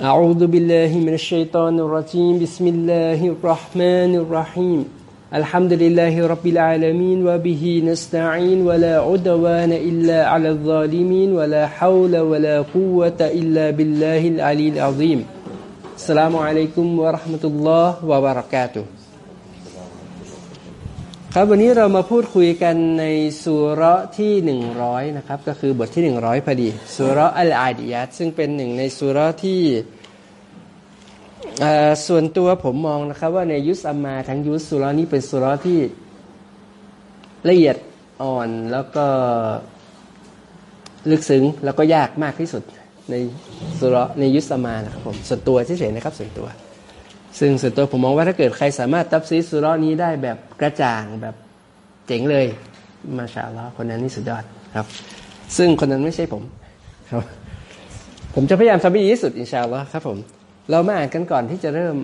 أعوذ بالله من الشيطان الرجيم بسم الله الرحمن الرحيم الحمد لله رب العالمين وبه نستعين ولا عدوان إلا على الظالمين ولا حول ولا قوة إلا بالله العلي العظيم السلام عليكم ورحمة الله وبركاته ครับวันนี้เรามาพูดคุยกันในสุราที่หนึ่งร้อยนะครับ ก็คือบทที่หนึ่งร้อยพอดีสุราอัลอาดิยัตซึ่งเป็นหนึ่งในสุราที่ส่วนตัวผมมองนะครับ ว่าในยุสอัมมาทั้งยุสสุรานี้เป็นสุราที่ละเอียดอ่อนแล้วก็ลึกซึ้งแล้วก็ยากมากที่สุดในสุราในยุสอัมมานะครับผมส่วนตัวเฉยๆนะครับส่วนตัว ซึ่งส่วนตัวผมมองว่าถ้าเกิดใครสามารถตับซีสุรอนี้ได้แบบกระจ่างแบบเจ๋งเลย ما شاء اللهคนนั้นนี่สุดยอดครับ ซึ่งคนนั้นไม่ใช่ผมครับ ผมจะพยายามทำให้ดีที่สุดإن شاء اللهครับผมเรามาอ่านกันก่อนที่จะเริ่ม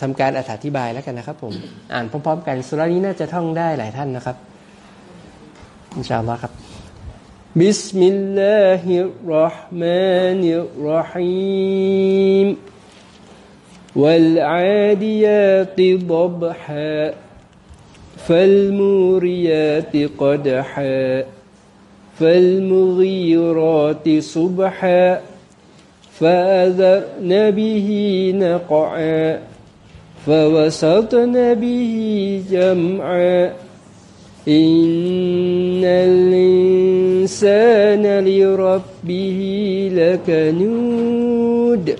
ทำการอธิบายแล้วกันนะครับ ผม อ่านพร้อมๆ กันสุรานี้น่าจะท่องได้หลายท่านนะครับإن شاء اللهครับبسم الله الرحمن الرحيم والعاديات ضبحا فالموريات قدحا فالمغيرات صبحا فأذرن به نقعا فوسطن به جمعا. إن الإنسان لربه لكنود.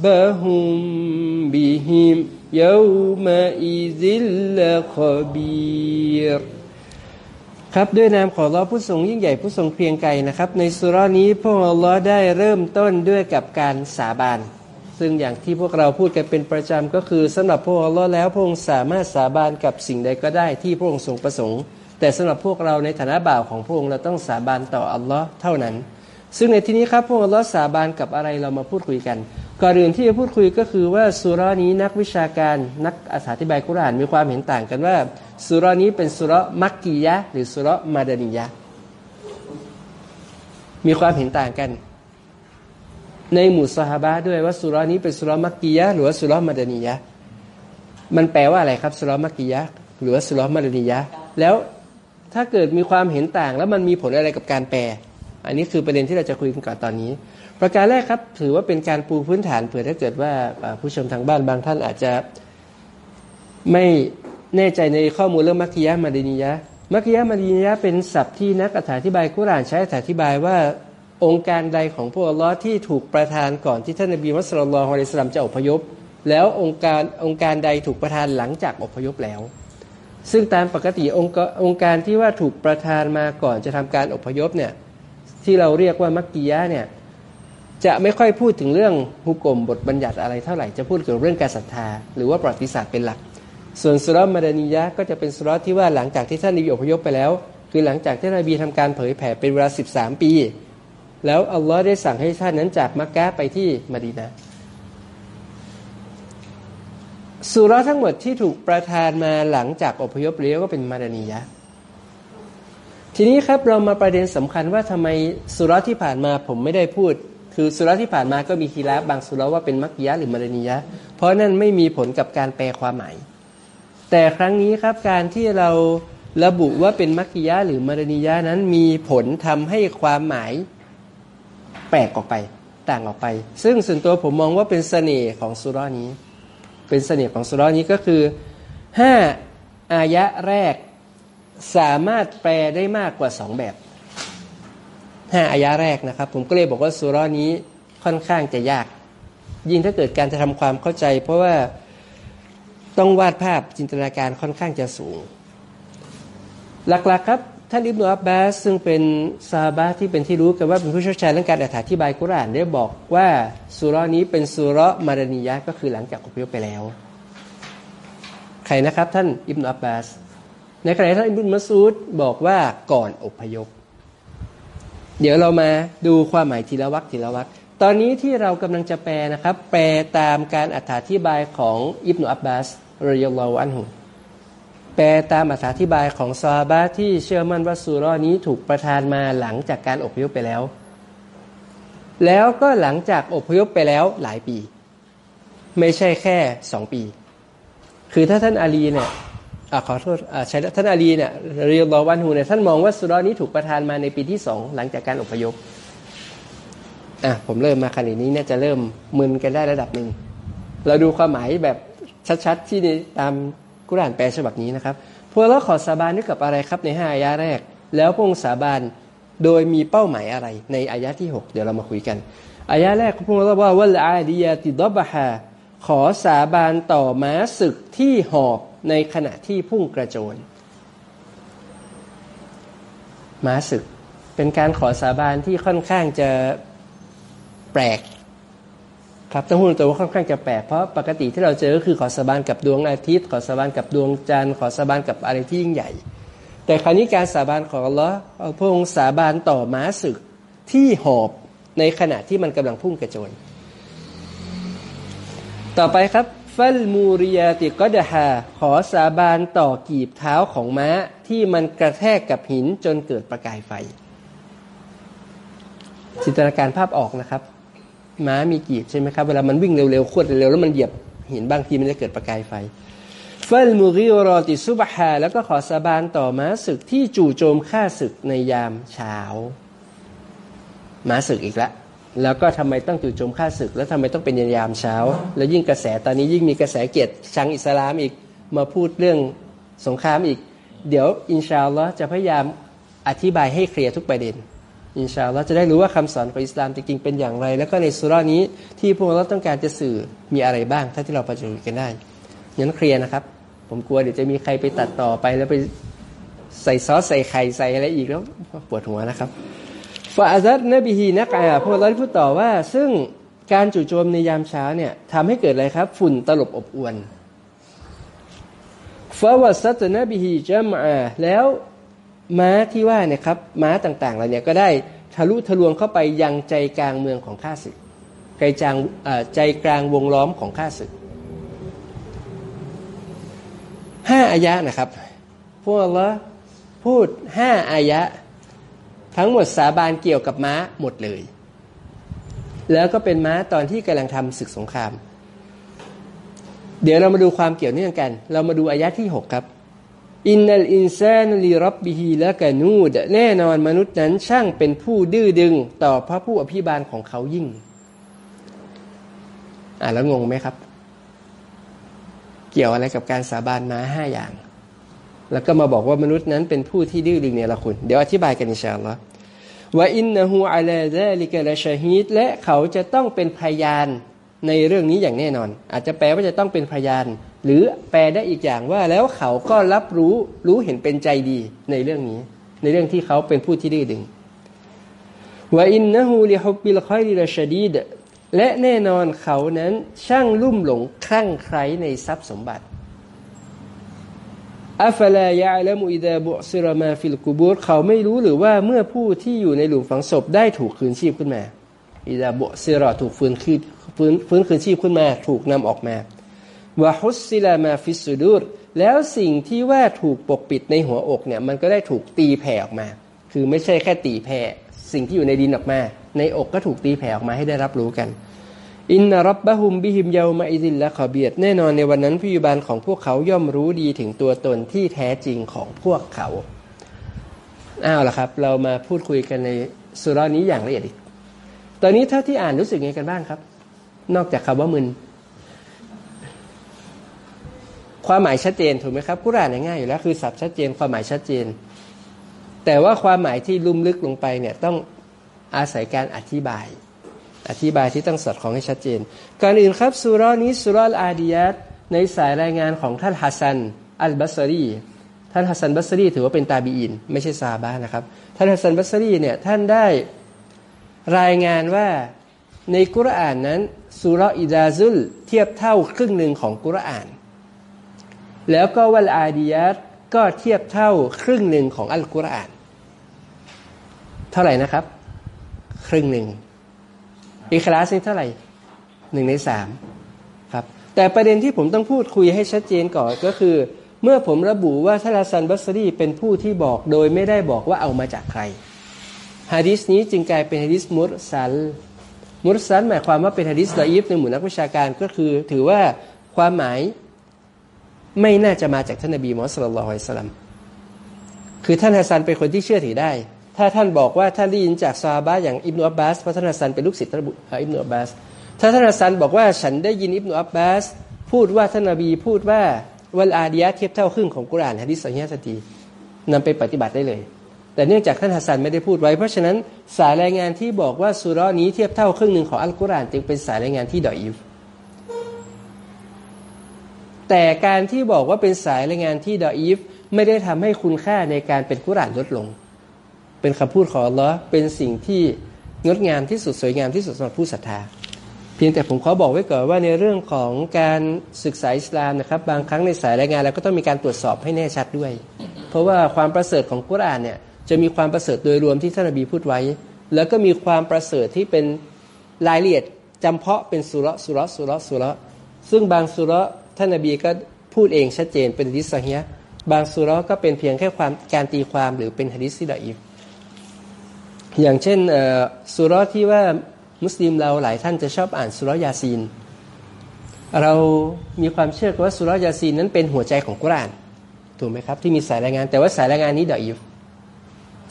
ربهم بهم يومئذ لخبير ครับด้วยนามของลอผู้ทรงยิ่งใหญ่ผู้ทรงเพียงไกลนะครับ ในสุรานี้พวกอัลลอฮ์ได้เริ่มต้นด้วยกับการสาบานซึ่งอย่างที่พวกเราพูดกันเป็นประจำก็คือสำหรับพวกอัลลอฮ์แล้วพระองค์สามารถสาบานกับสิ่งใดก็ได้ที่พระองค์ทรงประสงค์ แต่สำหรับพวกเราในฐานะบ่าวของพระองค์เราต้องสาบานต่ออัลลอฮ์เท่านั้น ซึ่งในที่นี้ครับพวกอัลลอฮ์สาบานกับอะไรเรามาพูดคุยกัน ก่อนอื่นที่จะพูดคุยก็คือว่าสุรานี้นักวิชาการนักอธิบายกุรานมีความเห็นต่างกันว่าสุรานี้เป็นสุรมักกียะหรือสุรมาดานียะมีความเห็นต่างกัน ในหมู่สฮาบะด้วยว่าสุรานี้เป็นสุรมักกียะหรือว่าสุรมาดานียะมันแปลว่าอะไรครับสุรมักกียะหรือว่าสุรมาดานียะแล้วถ้าเกิดมีความเห็นต่างแล้วมันมีผลอะไรกับการแปล อันนี้คือประเด็นที่เราจะคุยกันก่อนตอนนี้ ประการแรกครับ ถือว่าเป็นการปูพื้นฐานเผื่อถ้าเกิดว่าผู้ชมทางบ้านบางท่านอาจจะไม่แน่ใจในข้อมูลเรื่องมัคคิยะมาดินียะมัคคิยะมาดินียะเป็นศัพท์ที่นักอธิบายกุรานใช้อธิบายว่าองค์การใดของพวกอัลลอฮ์ที่ถูกประทานก่อนที่ท่านนบีมุสลิมฮะลิสลามจะอพยพ แล้วองค์การองค์การใดถูกประทานหลังจากอพยพแล้ว ซึ่งตามปกติองค์องค์การที่ว่าถูกประทานมาก่อนจะทำการอพยพเนี่ย ที่เราเรียกว่ามักกิยะเนี่ยจะไม่ค่อยพูดถึงเรื่องฮุกกลมบทบัญญัติอะไรเท่าไหร่จะพูดเกี่ยวกับเรื่องการศรัทธา หรือว่าประวัติศาสตร์เป็นหลัก ส่วนสุรมาดานียะก็จะเป็นสุรที่ว่าหลังจากที่ท่านนบีอพยพไปแล้ว คือหลังจากที่นบีทำการเผยแผ่เป็นเวลา 13 ปี แล้วอัลลอฮ์ได้สั่งให้ท่านนั้นจากมักกะไปที่มาดีนาสุรทั้งหมดที่ถูกประทานมาหลังจากอพยพเลี้ยวก็เป็นมาดานียะ ทีนี้ครับเรามาประเด็นสำคัญว่าทำไมสุรที่ผ่านมาผมไม่ได้พูด คือสุรที่ผ่านมาก็มีคีราบางสุรว่าเป็นมักยะหรือมารณียะ เพราะนั่นไม่มีผลกับการแปลความหมาย แต่ครั้งนี้ครับการที่เราระบุว่าเป็นมักยะหรือมารณียะนั้นมีผลทำให้ความหมายแปลกออกไปต่างออกไป ซึ่งส่วนตัวผมมองว่าเป็นเสน่ห์ของสุรานี้ เป็นเสน่ห์ของสุรานี้ก็คือห้าอายะแรก สามารถแปลได้มากกว่าสองแบบห้าอายะแรกนะครับ ผมก็เลยบอกว่าสุรานี้ค่อนข้างจะยาก ยิ่งถ้าเกิดการจะทำความเข้าใจ เพราะว่าต้องวาดภาพจินตนาการค่อนข้างจะสูง หลักๆครับท่านอิบนุอับบาสซึ่งเป็นซาบะที่เป็นที่รู้กันว่าเป็นผู้เชี่ยวชาญเรื่องการอธิบายกุรานได้บอกว่าสุรานี้เป็นสุรมารณียะก็คือหลังจากอพยพไปแล้ว ใครนะครับท่านอิบนุอับบาส ในขณะที่ท่านอิบนุมัสูดบอกว่าก่อนอพยพ เดี๋ยวเรามาดูความหมายทีละวักทีละวักตอนนี้ที่เรากำลังจะแปลนะครับ แปลตามการอธิบายของอิบนุอับบาสรยลลออันหุแปลตามอธิบายของซาบะที่เชื่อมั่นว่าสุรนี้ถูกประทานมาหลังจากการอพยพไปแล้ว แล้วก็หลังจากอพยพไปแล้วหลายปี ไม่ใช่แค่สองปี คือถ้าท่านอาลีเนี่ย อขอโทษใช่ท่านอาลีเนี่ยเรียลอวันฮูเนี่ยท่านมองว่าสุรนี้ถูกประทานมาในปีที่สองหลังจากการอพยพอะผมเริ่มมาขนาดนี้เนี่ยจะเริ่มมึนกันได้ระดับหนึ่ง เราดูความหมายแบบชัดๆ ที่ตามกุรานแปลฉบับนี้นะครับ พวกเราขอสาบานด้วยกับอะไรครับในห้าอายะแรก แล้วพงสาบานโดยมีเป้าหมายอะไรในอายะที่ 6 เดี๋ยวเรามาคุยกัน อายะแรกพวกเราว่าวัลอาดียติดบะฮาขอสาบานต่อม้าศึกที่หอบ ในขณะที่พุ่งกระโจนม้าศึก เป็นการขอสาบานที่ค่อนข้างจะแปลก ครับต้องพูดตัวว่าค่อนข้างจะแปลกเพราะปกติที่เราเจอก็คือขอสาบานกับดวงอาทิตย์ ขอสาบานกับดวงจันทร์ขอสาบานกับอะไรที่ยิ่งใหญ่ แต่คราวนี้การสาบานของอัลลอฮ์พระองค์สาบานต่อม้าศึกที่หอบในขณะที่มันกำลังพุ่งกระโจนต่อไปครับ ฟัลมูริยาติกอดฮาขอสาบานต่อกีบเท้าของม้าที่มันกระแทกกับหินจนเกิดประกายไฟ จินตนาการภาพออกนะครับ ม้ามีกีบใช่ไหมครับ เวลามันวิ่งเร็วๆขวดเร็วๆแล้วมันเหยียบหินบางทีมันจะเกิดประกายไฟฟัลมูริรอติซุบฮาแล้วก็ขอสาบานต่อม้าศึกที่จู่โจมฆ่าศึกในยามเช้า ม้าศึกอีกแล้ว แล้วก็ทำไมต้องจู่โจมฆ่าศึก แล้วทำไมต้องเป็นยามเช้า แล้วยิ่งกระแสตอนนี้ยิ่งมีกระแสเกียรติชังอิสลามอีกมาพูดเรื่องสงครามอีก เดี๋ยวอินชาอัลลอฮ์จะพยายามอธิบายให้เคลียร์ทุกประเด็น อินชาอัลลอฮ์จะได้รู้ว่าคำสอนของอิสลามจริงๆเป็นอย่างไร แล้วก็ในสุรานี้ที่พวกเราต้องการจะสื่อมีอะไรบ้าง ถ้าที่เราประจุกันได้งั้นเคลียร์นะครับ ผมกลัวเดี๋ยวจะมีใครไปตัดต่อไปแล้วไปใส่ซอสใส่ไข่ใส่อะไรอีกแล้วปวดหัวนะครับ ฟาซัดนบีฮีนักอาพวกเราพูดต่อว่า ซึ่งการจู่โจมในยามเช้าเนี่ยทำให้เกิดอะไรครับ ฝุ่นตลบอบอวนฟาวซัตนบีฮีจามอาแล้วม้าที่ว่าเนี่ยครับม้าต่างๆเหล่านี้ก็ได้ทะลุทะลวงเข้าไปยังใจกลางเมืองของข้าศึกใจจางใจกลางวงล้อมของข้าศึกห้าอายะนะครับพวกเราพูดห้าอายะ ทั้งหมดสาบานเกี่ยวกับม้าหมดเลย แล้วก็เป็นม้าตอนที่กำลังทำศึกสงคราม เดี๋ยวเรามาดูความเกี่ยวเนื่องกัน เรามาดูอายะที่หกครับإن الإنسان لربه لكنودแน่นอนมนุษย์นั้นช่างเป็นผู้ดื้อดึงต่อพระผู้อภิบาลของเขายิ่ง อ่าแล้วงงไหมครับ เกี่ยวอะไรกับการสาบานมาห้าอย่าง แล้วก็มาบอกว่ามนุษย์นั้นเป็นผู้ที่ดื้อดึงเนี่ยละคุณ เดี๋ยวอธิบายกันإن شاء الله وإنه على ذلك لشهيدและเขาจะต้องเป็นพยานในเรื่องนี้อย่างแน่นอน อาจจะแปลว่าจะต้องเป็นพยาน หรือแปลได้อีกอย่างว่าแล้วเขาก็รับรู้รู้เห็นเป็นใจดีในเรื่องนี้ ในเรื่องที่เขาเป็นผู้ที่ดื้อดึงوإنه لحب الخير لشديدและแน่นอนเขานั้นช่างลุ่มหลงคลั่งไคล้ในทรัพย์สมบัติ أفلا يعلم إذا بعثر ما في القبورเขาไม่รู้หรือว่าเมื่อผู้ที่อยู่ในหลุมฝังศพได้ถูกคืนชีพขึ้นมาإذا بعثرถูกฟื้นคืนฟื้นฟื้นคืนชีพขึ้นมา ถูกนำออกมาوحصل ما في الصدورแล้วสิ่งที่ว่าถูกปกปิดในหัวอกเนี่ยมันก็ได้ถูกตีแผ่ออกมา คือไม่ใช่แค่ตีแผ่สิ่งที่อยู่ในดินออกมา ในอกก็ถูกตีแผ่ออกมาให้ได้รับรู้กัน إن ربهم بهم يومئذ لخبيرแน่นอนในวันนั้นพระผู้อภิบาลของพวกเขาย่อมรู้ดีถึงตัวตนที่แท้จริงของพวกเขาอ้าวล่ะครับ เรามาพูดคุยกันในสุรานี้อย่างละเอียดอีกตอนนี้ถ้าที่อ่านรู้สึกไงกันบ้างครับ นอกจากคำว่ามึนความหมายชัดเจนถูกไหมครับกุรานง่ายอยู่แล้วคือศัพท์ชัดเจนความหมายชัดเจน แต่ว่าความหมายที่ลุ่มลึกลงไปเนี่ยต้องอาศัยการอธิบาย อธิบายที่ต้องสอดของให้ชัดเจน ก่อนอื่นครับสุรานี้สุราอาดียัตในสายรายงานของท่านฮัสซันอัลบัสรีท่านฮัสซันบัสรีถือว่าเป็นتابعين ไม่ใช่صحابةนะครับ ท่านฮัสซันบัสรีเนี่ยท่านได้รายงานว่าในกุรอานนั้นสุรإذا زلزلتเทียบเท่าครึ่งหนึ่งของกุรอาน แล้วก็والعادياتก็เทียบเท่าครึ่งหนึ่งของอัลกุรอาน เท่าไหร่นะครับ ครึ่งหนึ่ง อีคลาสนี่เท่าไหร่หนึ่งในสามครับแต่ประเด็นที่ผมต้องพูดคุยให้ชัดเจนก่อนก็คือ เมื่อผมระบุว่าท่านฮัสซันบัสรีเป็นผู้ที่บอกโดยไม่ได้บอกว่าเอามาจากใครฮะดิษนี้จึงกลายเป็นฮะดิษمرسل مرسلหมายความว่าเป็นฮะดิษضعيفในหมู่นักวิชาการก็คือ ถือว่าความหมายไม่น่าจะมาจากท่านนบีมุฮัมมัดصلى الله عليه وسلمคือท่านฮัสซันเป็นคนที่เชื่อถือได้ ถ้าท่านบอกว่าท่านได้ยินจากصحابةอย่างอิบนุอับบาสเพราะท่านฮัสซันเป็นลูกศิษย์ท่านอิบนุอับบาสถ้าท่านฮัสซันบอกว่าฉันได้ยินอิบนุอับบาสพูดว่าท่านนบีพูดว่าوالعادياتเทียบเท่าครึ่งของกุรานฮะดิษสัญญาสตีนำไปปฏิบัติได้เลย แต่เนื่องจากท่านฮัสซันไม่ได้พูดไว้ เพราะฉะนั้นสายรายงานที่บอกว่าสุรานี้เทียบเท่าครึ่งหนึ่งของอัลกุรอานจึงเป็นสายรายงานที่ضعيفแต่การที่บอกว่าเป็นสายรายงานที่ضعيفไม่ได้ทำให้คุณค่าในการเป็นกุรอานลดลง เป็นคำพูดของอัลลอฮ์เป็นสิ่งที่งดงามที่สุดสวยงามที่สุดสำหรับผู้ศรัทธา เพียงแต่ผมขอบอกไว้ก่อนว่าในเรื่องของการศึกษาอิสลามนะครับ บางครั้งในสายรายงานเราก็ต้องมีการตรวจสอบให้แน่ชัดด้วย เพราะว่าความประเสริฐของกุรอานเนี่ยจะมีความประเสริฐโดยรวมที่ท่านอบีพูดไว้ แล้วก็มีความประเสริฐที่เป็นรายละเอียดจำเพาะเป็นสุระสุระสุระสุระซึ่งบางสุระท่านอบีก็พูดเองชัดเจนเป็นฮะดิษซะฮียบางสุระก็เป็นเพียงแค่ความการตีความหรือเป็นฮะดิษضعيف อย่างเช่นสุรที่ว่ามุสลิมเราหลายท่านจะชอบอ่านสุรยาซีน เรามีความเชื่อว่าสุรยาซีนนั้นเป็นหัวใจของกุรานถูกไหมครับ ที่มีสายรายงาน แต่ว่าสายรายงานนี้ضعيف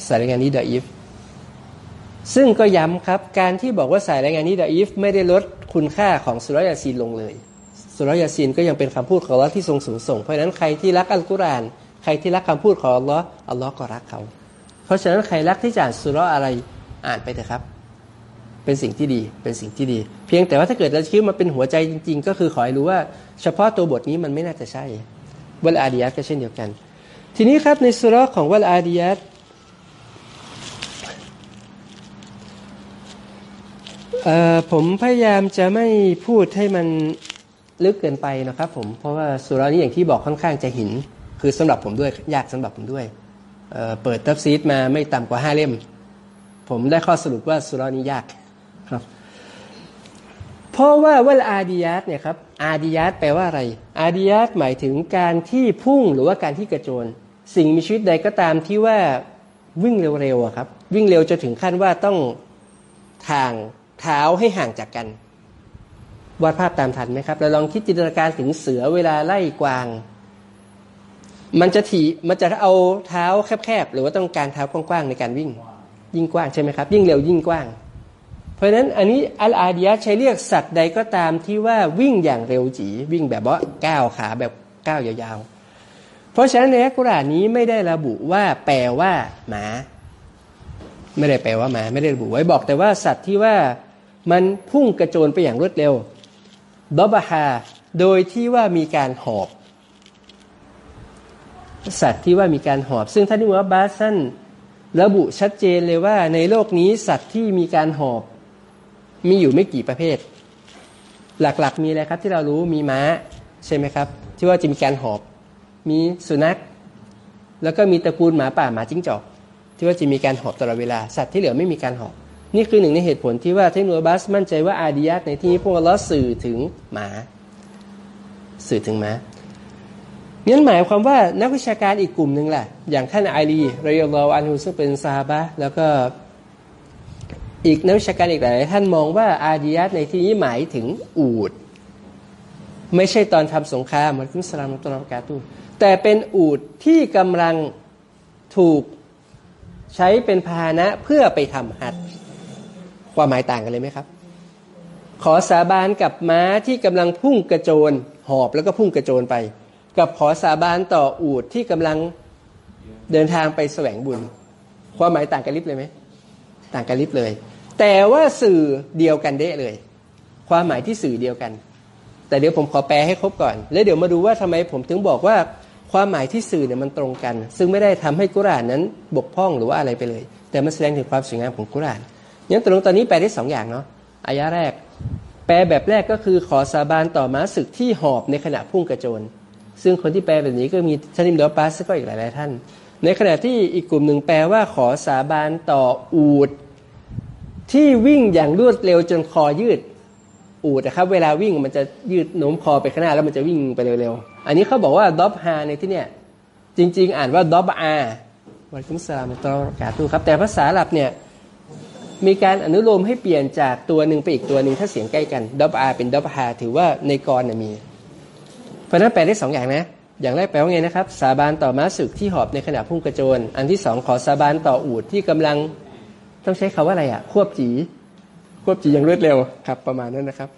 สายรายงานนี้ضعيفซึ่งก็ย้ำครับการที่บอกว่าสายรายงานนี้ضعيفไม่ได้ลดคุณค่าของสุรยาซีนลงเลย สุรยาซีนก็ยังเป็นคำพูดของอัลลอฮ์ที่ทรงสูงส่ง เพราะฉะนั้นใครที่รักอัลกุรอานใครที่รักคำพูดของอัลลอฮ์อัลลอฮ์ก็รักเขา ราะฉะนั้นใครรักที่จะอ่านสุรอะไรอ่านไปเถอะครับ เป็นสิ่งที่ดีเป็นสิ่งที่ดี เพียงแต่ว่าถ้าเกิดเราคิดมาเป็นหัวใจจริง ๆ ก็คือขอให้รู้ว่า เฉพาะตัวบทนี้มันไม่น่าจะใช่วลอาดียัตก็เช่นเดียวกัน ทีนี้ครับในสุรของวลอาดียัตผมพยายามจะไม่พูดให้มันลึกเกินไปนะครับผมเพราะว่าสุรานี้อย่างที่บอกค่อนข้างจะหิน คือสำหรับผมด้วยยากสำหรับผมด้วย เปิด تفسيرมาไม่ต่ำกว่าห้าเล่ม ผมได้ข้อสรุปว่าสุรานี้ยากครับเพราะว่าوالعادياتเนี่ยครับعادياتแปลว่าอะไร عادياتหมายถึงการที่พุ่งหรือว่าการที่กระโจน สิ่งมีชีวิตใดก็ตามที่ว่าวิ่งเร็วๆครับ วิ่งเร็วจะถึงขั้นว่าต้องทางเท้าให้ห่างจากกันวาดภาพตามทันไหมครับเราลองคิดจินตนาการถึงเสือเวลาไล่กวาง มันจะถีมันจะเอาเท้าแคบๆ หรือว่าต้องการเท้ากว้างๆในการวิ่ง ยิ่งกว้างใช่ไหมครับ ยิ่งเร็วยิ่งกว้าง เพราะฉะนั้นอันนี้อัลอาดียะใช้เรียกสัตว์ใดก็ตามที่ว่าวิ่งอย่างเร็วจีวิ่งแบบว่าก้าวขาแบบก้าวยาวๆ เพราะฉะนั้นในอัลกุรอานนี้ไม่ได้ระบุว่าแปลว่าหมา ไม่ได้แปลว่าหมา ไม่ได้ระบุไว้บอกแต่ว่าสัตว์ที่ว่ามันพุ่งกระโจนไปอย่างรวดเร็วดอบาฮาโดยที่ว่ามีการหอบ สัตว์ที่ว่ามีการหอบ ซึ่งท่านนิวบาสันระบุชัดเจนเลยว่า ในโลกนี้สัตว์ที่มีการหอบ มีอยู่ไม่กี่ประเภท หลักๆ มีอะไรครับที่เรารู้มีม้าใช่ไหมครับ ที่ว่าจะมีการหอบ มีสุนัข แล้วก็มีตระกูลหมาป่าหมาจิ้งจอก ที่ว่าจะมีการหอบตลอดเวลาสัตว์ที่เหลือไม่มีการหอบนี่คือหนึ่งในเหตุผลที่ว่าเทคโนโลบัสมั่นใจว่าอาดิยัตในที่นี้พวกเราสื่อถึงหมา สื่อถึงหมา งั้นหมายความว่านักวิชาการอีกกลุ่มหนึ่งแหละ อย่างท่านอาลีเรียลอันฮุซึ่งเป็นซาบะแล้วก็อีกนักวิชาการอีกหลายท่านมองว่าอาดิยัตในที่นี้หมายถึงอูด ไม่ใช่ตอนทำสงครามมันคุสลามตอนกาตูแต่เป็นอูดที่กำลังถูกใช้เป็นพาหนะเพื่อไปทำฮัตความหมายต่างกันเลยไหมครับ ขอสาบานกับม้าที่กำลังพุ่งกระโจนหอบแล้วก็พุ่งกระโจนไป กับขอสาบานต่ออูดที่กำลังเดินทางไปแสวงบุญ ความหมายต่างกันลิบเลยไหมต่างกันลิบเลย แต่ว่าสื่อเดียวกันเด้เลย ความหมายที่สื่อเดียวกัน แต่เดี๋ยวผมขอแปลให้ครบก่อน แล้วเดี๋ยวมาดูว่าทำไมผมถึงบอกว่าความหมายที่สื่อเนี่ยมันตรงกัน ซึ่งไม่ได้ทำให้กุรานนั้นบกพร่องหรือว่าอะไรไปเลย แต่มันแสดงถึงความสวยงามของกุรานงั้นตรงตอนนี้แปลได้สองอย่างเนาะอายะแรก แปลแบบแรกก็คือขอสาบานต่อม้าศึกที่หอบในขณะพุ่งกระโจน ซึ่งคนที่แปลแบบนี้ก็มีท่านิมเดอปัสก็อีกหลาย ๆ ท่าน ในขณะที่อีกกลุ่มหนึ่งแปลว่าขอสาบานต่ออูดที่วิ่งอย่างรวดเร็วจนคอยืดอูดนะครับ เวลาวิ่งมันจะยืดโน้มคอไปข้างหน้าแล้วมันจะวิ่งไปเร็ว ๆ อันนี้เขาบอกว่าดอบฮาในที่เนี้ยจริง ๆ อ่านว่าดอบอาวันคุมสลามตอกาตูครับ แต่ภาษาหลับเนี่ยมีการอนุโลมให้เปลี่ยนจากตัวหนึ่งไปอีกตัวหนึ่งถ้าเสียงใกล้กันดอบอาเป็นดอบฮาถือว่าในกรมี เพราะนั้นแปลได้สองอย่างนะ อย่างแรกแปลว่าไงนะครับ สาบานต่อม้าศึกที่หอบในขณะพุ่งกระโจน อันที่สองขอสาบานต่ออูดที่กำลังต้องใช้คาว่าอะไรอะ ควบจี ควบจีอย่างรวดเร็วครับ ประมาณนั้นนะครับ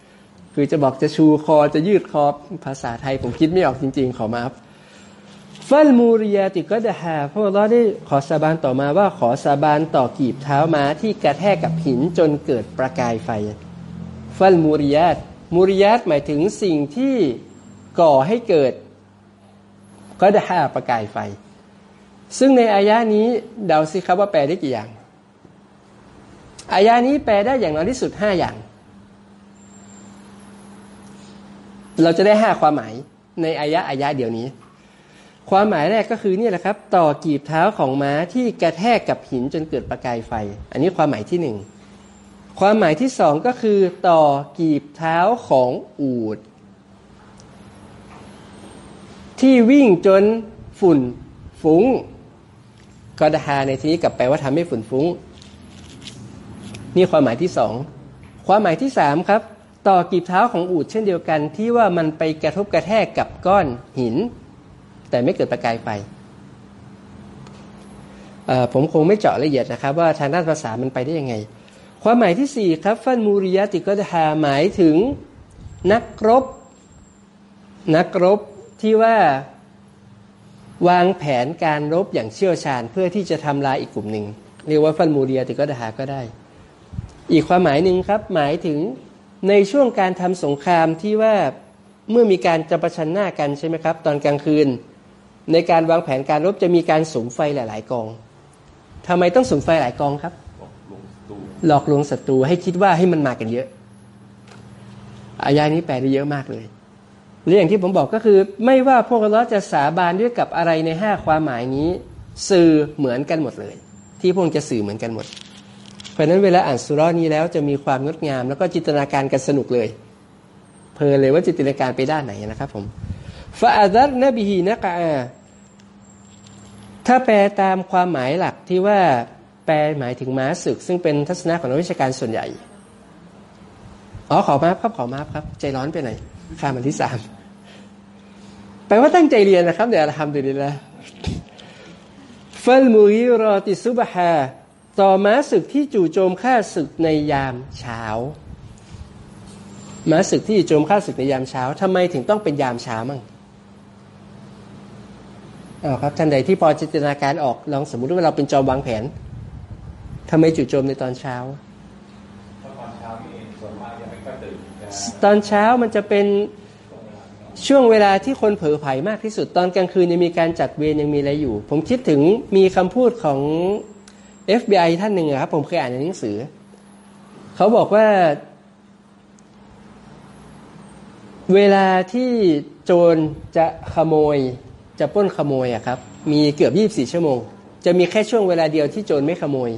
คือจะบอกจะชูคอจะยืดคอภาษาไทยผมคิดไม่ออกจริง ๆ ขอมาครับฟัลมูริยาติก็ดะฮาพระองค์ได้ขอสาบานต่อมาว่าขอสาบานต่อกีบเท้าม้าที่กระแทกกับหินจนเกิดประกายไฟ ฟัลมูริยาตมูริยาตหมายถึงสิ่งที่ ก่อให้เกิดก็ดะฮาประกายไฟ ซึ่งในอายะนี้เดาสิครับว่าแปลได้กี่อย่าง อายานี้แปลได้อย่างน้อยที่สุดห้าอย่าง เราจะได้ห้าความหมายในอายะอายะเดียวนี้ ความหมายแรกก็คือนี่แหละครับ ต่อกีบเท้าของม้าที่กระแทกกับหินจนเกิดประกายไฟ อันนี้ความหมายที่หนึ่งความหมายที่สองก็คือต่อกีบเท้าของอูด ที่วิ่งจนฝุ่นฟุง้งก็ดาฮาในที่นี้กับแปว่าทำให้ฝุ่นฟุง้ง นี่ความหมายที่สองความหมายที่สามครับ ต่อกีบเท้าของอูดเช่นเดียวกัน ที่ว่ามันไปกระทบกระแทกกับก้อนหิน แต่ไม่เกิดประกายไฟผมคงไม่เจาะละเอียดนะครับ ว่าทางด้านภาษามันไปได้ยังไง ความหมายที่สี่ครับ ฟันมูริยติก็จะหมายถึงนักรบ นักรบ ที่ว่าวางแผนการรบอย่างเชี่ยวชาญเพื่อที่จะทำลายอีกกลุ่มหนึ่งเรียกว่าฟันมูเริยติก็ดาก็ได้ อีกความหมายหนึ่งครับ หมายถึงในช่วงการทำสงครามที่ว่าเมื่อมีการจะประชันหน้ากันใช่ไหมครับ ตอนกลางคืน ในการวางแผนการรบจะมีการสุมไฟหลาย ๆ กองทำไมต้องสุมไฟหลายกองครับหลอกลวงศัตรูให้คิดว่าให้มันมากันเยอะ อายานี้แปลได้เยอะมากเลย เรื่องที่ผมบอกก็คือ ไม่ว่าพวกเราจะสาบานด้วยกับอะไรในห้าความหมายนี้ สื่อเหมือนกันหมดเลย ที่พวกจะสื่อเหมือนกันหมด เพราะนั้นเวลาอ่านสุรานี้แล้วจะมีความงดงาม แล้วก็จินตนาการกันสนุกเลย เพลินเลยว่าจินตนาการไปด้านไหนนะครับผมฟาอัลนบีฮีนะกะถ้าแปลตามความหมายหลักที่ว่าแปลหมายถึงม้าศึก ซึ่งเป็นทัศนะของนักวิชาการส่วนใหญ่ อ๋อขอมาครับขอมาครับ ใจร้อนไปไหน ข้ามอันที่สามแปลว่าตั้งใจเรียนนะครับเดี๋ยวทำดูดีละฟัลมูฮิรอติซุบฮาต่อม้าศึกที่จู่โจมฆ่าศึกในยามเช้าม้าศึกที่จู่โจมฆ่าศึกในยามเช้าทำไมถึงต้องเป็นยามเช้ามั่งอ๋อครับท่านใดที่พอจินตนาการออกลองสมมุติว่าเราเป็นจอมวางแผนทำไมจู่โจมในตอนเช้า ตอนเช้ามันจะเป็นช่วงเวลาที่คนเผลอไผ่มากที่สุดตอนกลางคืนยังมีการจัดเวรยังมีอะไรอยู่ ผมคิดถึงมีคำพูดของ FBI ท่านหนึ่งครับ ผมเคยอ่านในหนังสือ เขาบอกว่า เวลาที่โจรจะขโมย จะป้นขโมยอะครับ มีเกือบ 24 ชั่วโมง จะมีแค่ช่วงเวลาเดียวที่โจรไม่ขโมย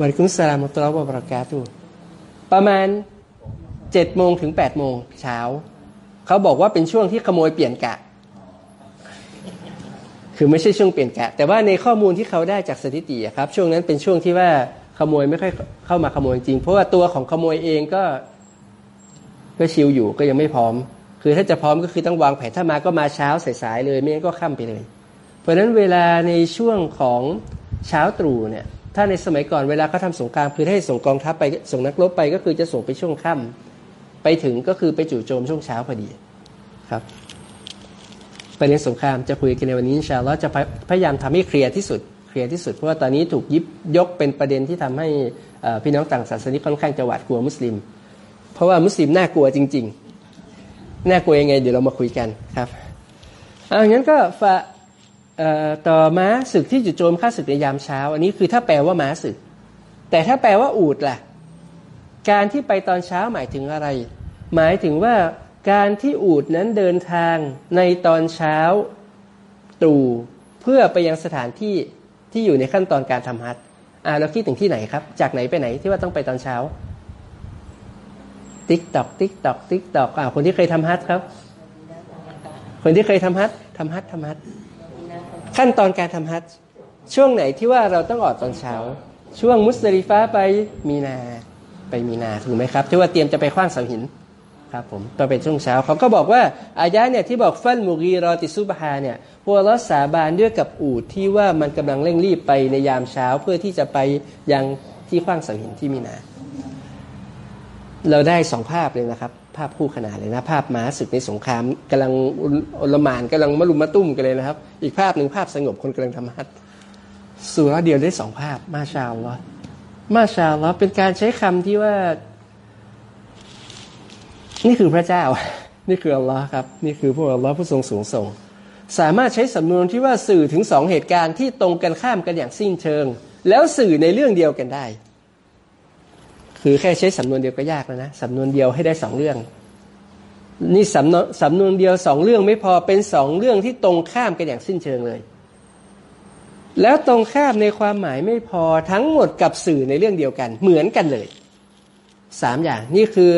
วันกุศลามุตลอบประกาศตูประมาณ 7โมงถึง8โมงเช้า เขาบอกว่าเป็นช่วงที่ขโมยเปลี่ยนกะ คือไม่ใช่ช่วงเปลี่ยนแกะ แต่ว่าในข้อมูลที่เขาได้จากสถิติครับ ช่วงนั้นเป็นช่วงที่ว่าขโมยไม่ค่อยเข้ามาขโมยจริง เพราะว่าตัวของขโมยเองก็ ก็ชิลอยู่ก็ยังไม่พร้อม คือถ้าจะพร้อมก็คือต้องวางแผนถ้ามาก็มาเช้าสายๆเลยไม่งั้นก็ค่ำไปเลย เพราะฉะนั้นเวลาในช่วงของเช้าตรู่เนี่ยถ้าในสมัยก่อนเวลาเขาทาสงครามคือให้ส่งกองทัพไปส่งนักรบไปก็คือจะส่งไปช่วงค่ำ ไปถึงก็คือไปจู่โจมช่วงเช้าพอดีครับประเด็นสงครามจะคุยกันในวันนี้ชาเราจะพยายามทำให้เคลียร์ที่สุดเคลียร์ที่สุดเพราะว่าตอนนี้ถูกยิบยกเป็นประเด็นที่ทำให้พี่น้องต่างศาสนาค่อนข้างจะหวาดกลัวมุสลิม เพราะว่ามุสลิมน่ากลัวจริง ๆ น่ากลัวยังไง เดี๋ยวเรามาคุยกันครับเอางั้นก็ฝะต่อม้าศึกที่จุดโจมฆ่าศึกในยามเช้า อันนี้คือถ้าแปลว่าม้าศึก แต่ถ้าแปลว่าอูดล่ะ การที่ไปตอนเช้าหมายถึงอะไร หมายถึงว่าการที่อูดนั้นเดินทางในตอนเช้าตรู่เพื่อไปยังสถานที่ที่อยู่ในขั้นตอนการทำฮัจญ์อ่าเราคิดถึงที่ไหนครับ จากไหนไปไหนที่ว่าต้องไปตอนเช้า ติ๊กตอกติ๊กตอกติ๊กตอกอ่าคนที่เคยทำฮัจญ์ครับ คนที่เคยทำฮัจญ์ทำฮัจญ์ทำฮัจญ์ขั้นตอนการทำฮัจญ์ช่วงไหนที่ว่าเราต้องออกตอนเช้า ช่วงมุซดะลิฟะฮ์ไปมีนา ไปมีนาถูกไหมครับที่ว่าเตรียมจะไปขว้างเสาหินครับผมตอนเป็นช่วงเช้าเขาก็บอกว่าอายะเนี่ยที่บอกฟันมุกีรอติซุบฮาเนี่ยพวกเราสาบานด้วยกับอูดที่ว่ามันกำลังเร่งรีบไปในยามเช้าเพื่อที่จะไปยังที่ขว้างเสาหินที่มีนา เราได้สองภาพเลยนะครับ ภาพคู่ขนาดเลยนะ ภาพม้าศึกในสงครามกำลังอลมานกำลังมะลุมมาตุ้มกันเลยนะครับ อีกภาพหนึ่งภาพสงบคนกำลังทำฮัทสุรเดียวได้สองภาพมาชาลลอ มาชาลอเป็นการใช้คำที่ว่า นี่คือพระเจ้า นี่คืออัลลอฮ์ครับ นี่คือพวกอัลลอฮ์ผู้ทรงสูงส่ง สามารถใช้สำนวนที่ว่าสื่อถึงสองเหตุการณ์ที่ตรงกันข้ามกันอย่างสิ้นเชิง แล้วสื่อในเรื่องเดียวกันได้ คือแค่ใช้สำนวนเดียวก็ยากแล้วนะสำนวนเดียวให้ได้สองเรื่อง นี่สำนวนสำนวนเดียวสองเรื่องไม่พอเป็นสองเรื่องที่ตรงข้ามกันอย่างสิ้นเชิงเลย แล้วตรงข้ามในความหมายไม่พอทั้งหมดกับสื่อในเรื่องเดียวกัน เหมือนกันเลยสามอย่างนี่คือ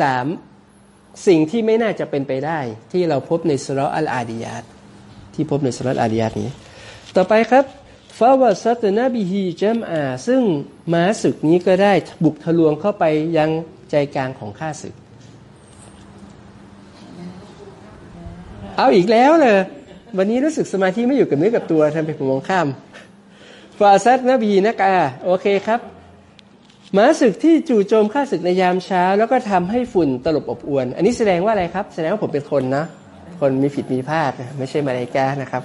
สามสิ่งที่ไม่น่าจะเป็นไปได้ ที่เราพบในสุรอัลอาดียาตที่พบในสุรอัลอาดียาตนี้ ต่อไปครับฟาวซัตนาบีฮีเจมอาซึ่งม้าศึกนี้ก็ได้บุกทะลวงเข้าไปยังใจกลางของข้าศึก เอาอีกแล้วเลย วันนี้รู้สึกสมาธิไม่อยู่กับเนื้อกับตัวทำไปผมมองข้ามฟาซัตนบีนักอาโอเคครับม้าศึกที่จู่โจมข้าศึกในยามเช้า แล้วก็ทำให้ฝุ่นตลบอบอวน อันนี้แสดงว่าอะไรครับ แสดงว่าผมเป็นคนนะ คนมีผิดมีพลาดไม่ใช่มาลายกานะครับ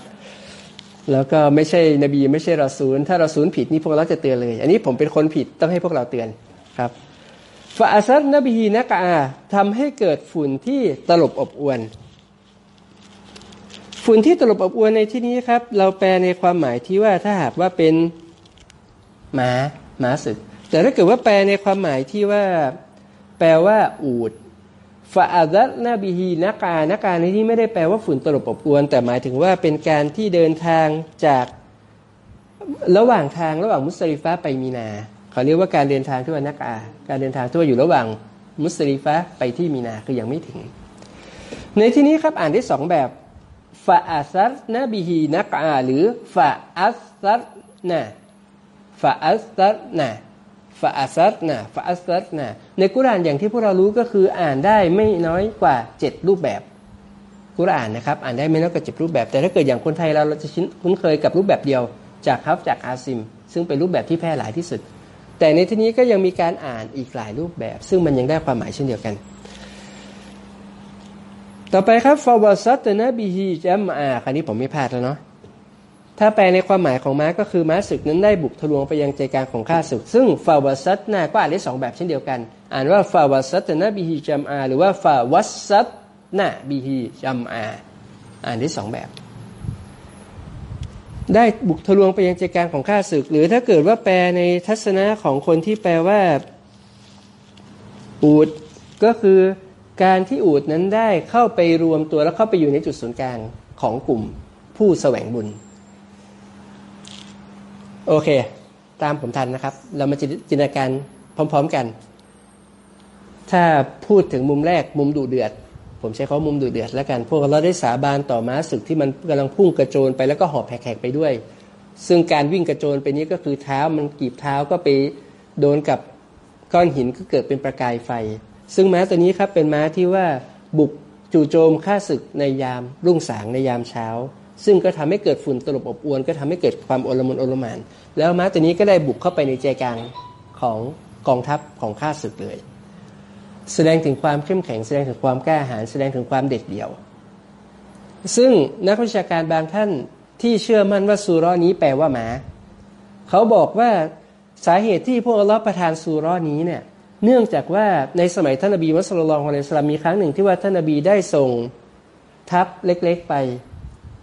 แล้วก็ไม่ใช่นบีไม่ใช่เราศูนย์ถ้าเราศูนย์ผิดนี่พวกเราจะเตือนเลย อันนี้ผมเป็นคนผิดต้องให้พวกเราเตือนครับฟาซัดนบีนักอาทำให้เกิดฝุ่นที่ตลบอบอวน ฝุ่นที่ตลบอบอวนในที่นี้ครับ เราแปลในความหมายที่ว่าถ้าหากว่าเป็นหมาหมาศึก แต่ถ้าเกิดว่าแปลในความหมายที่ว่าแปลว่า อูดฟาอัลนาบิฮีนักานักาในที่ไม่ได้แปลว่าฝุ่นตลบอบอวน แต่หมายถึงว่าเป็นการที่เดินทางจากระหว่างทางระหว่างมุสลิฟะไปมีนาเขาเรียกว่าการเดินทางที่ว่าنقعاการเดินทางที่ว่าอยู่ระหว่างมุซดะลิฟะฮ์ไปที่มีนาคือยังไม่ถึง ในที่นี้ครับอ่านได้สองแบบ فأثرن به نقعاหรือفأثرن فأثرن فأثرن فأثرنในกุรานอย่างที่พวกเรารู้ก็คืออ่านได้ไม่น้อยกว่าเจ็ดรูปแบบกุรานนะครับอ่านได้ไม่น้อยกว่าเจ็ดรูปแบบ แต่ถ้าเกิดอย่างคนไทยเราเราจะคุ้นเคยกับรูปแบบเดียว จากครับจากอาซิม ซึ่งเป็นรูปแบบที่แพร่หลายที่สุด แต่ในที่นี้ก็ยังมีการอ่านอีกหลายรูปแบบ ซึ่งมันยังได้ความหมายเช่นเดียวกัน ต่อไปครับฟาวซัตนะบีฮีจัมอาคราวนี้ผมไม่พลาดแล้วเนาะถ้าแปลในความหมายของม้าก็คือม้าศึกนั้นได้บุกทะลวงไปยังใจกลางของข้าศึก ซึ่งฟาวัสัตนาก็อ่านได้สองแบบเช่นเดียวกัน อ่านว่าฟาวัสัตนาบิฮิจัมอาหรือว่าฟาวัสัตนาบิฮิจัมอาอ่านได้สองแบบ ได้บุกทะลวงไปยังใจกลางของข้าศึก หรือถ้าเกิดว่าแปลในทัศนะของคนที่แปลว่าอูดก็คือ การที่อูดนั้นได้เข้าไปรวมตัวแล้วเข้าไปอยู่ในจุดศูนย์กลางของกลุ่มผู้แสวงบุญ โอเค ตามผมทันนะครับ เรามาจินตนาการพร้อม ๆกัน ถ้าพูดถึงมุมแรกมุมดุเดือด ผมใช้เขามุมดุเดือดแล้วกัน พวกเราได้สาบานต่อม้าศึกที่มันกำลังพุ่งกระโจนไปแล้วก็หอบแผกๆไปด้วย ซึ่งการวิ่งกระโจนไปนี้ก็คือเท้ามันกีบเท้าก็ไปโดนกับก้อนหินก็เกิดเป็นประกายไฟ ซึ่งม้าตัวนี้ครับเป็นม้าที่ว่าบุกจู่โจมฆ่าศึกในยามรุ่งสางในยามเช้า ซึ่งก็ทำให้เกิดฝุ่นตลบอบอวน ก็ทำให้เกิดความโอลมนโอลมาน แล้วม้าตัวนี้ก็ได้บุกเข้าไปในใจกลางของกองทัพของข้าศึกเลย แสดงถึงความเข้มแข็งแสดงถึงความกล้าหาญแสดงถึงความเด็ดเดี่ยว ซึ่งนักวิชาการบางท่านที่เชื่อมั่นว่าซูร้อนี้แปลว่าหมา เขาบอกว่าสาเหตุที่พวกเราประทานซูร้อนี้เนี่ย เนื่องจากว่าในสมัยท่านนบีมุสลิมของอิสลามมีครั้งหนึ่งที่ว่าท่านนบีได้ส่งทัพเล็กๆไป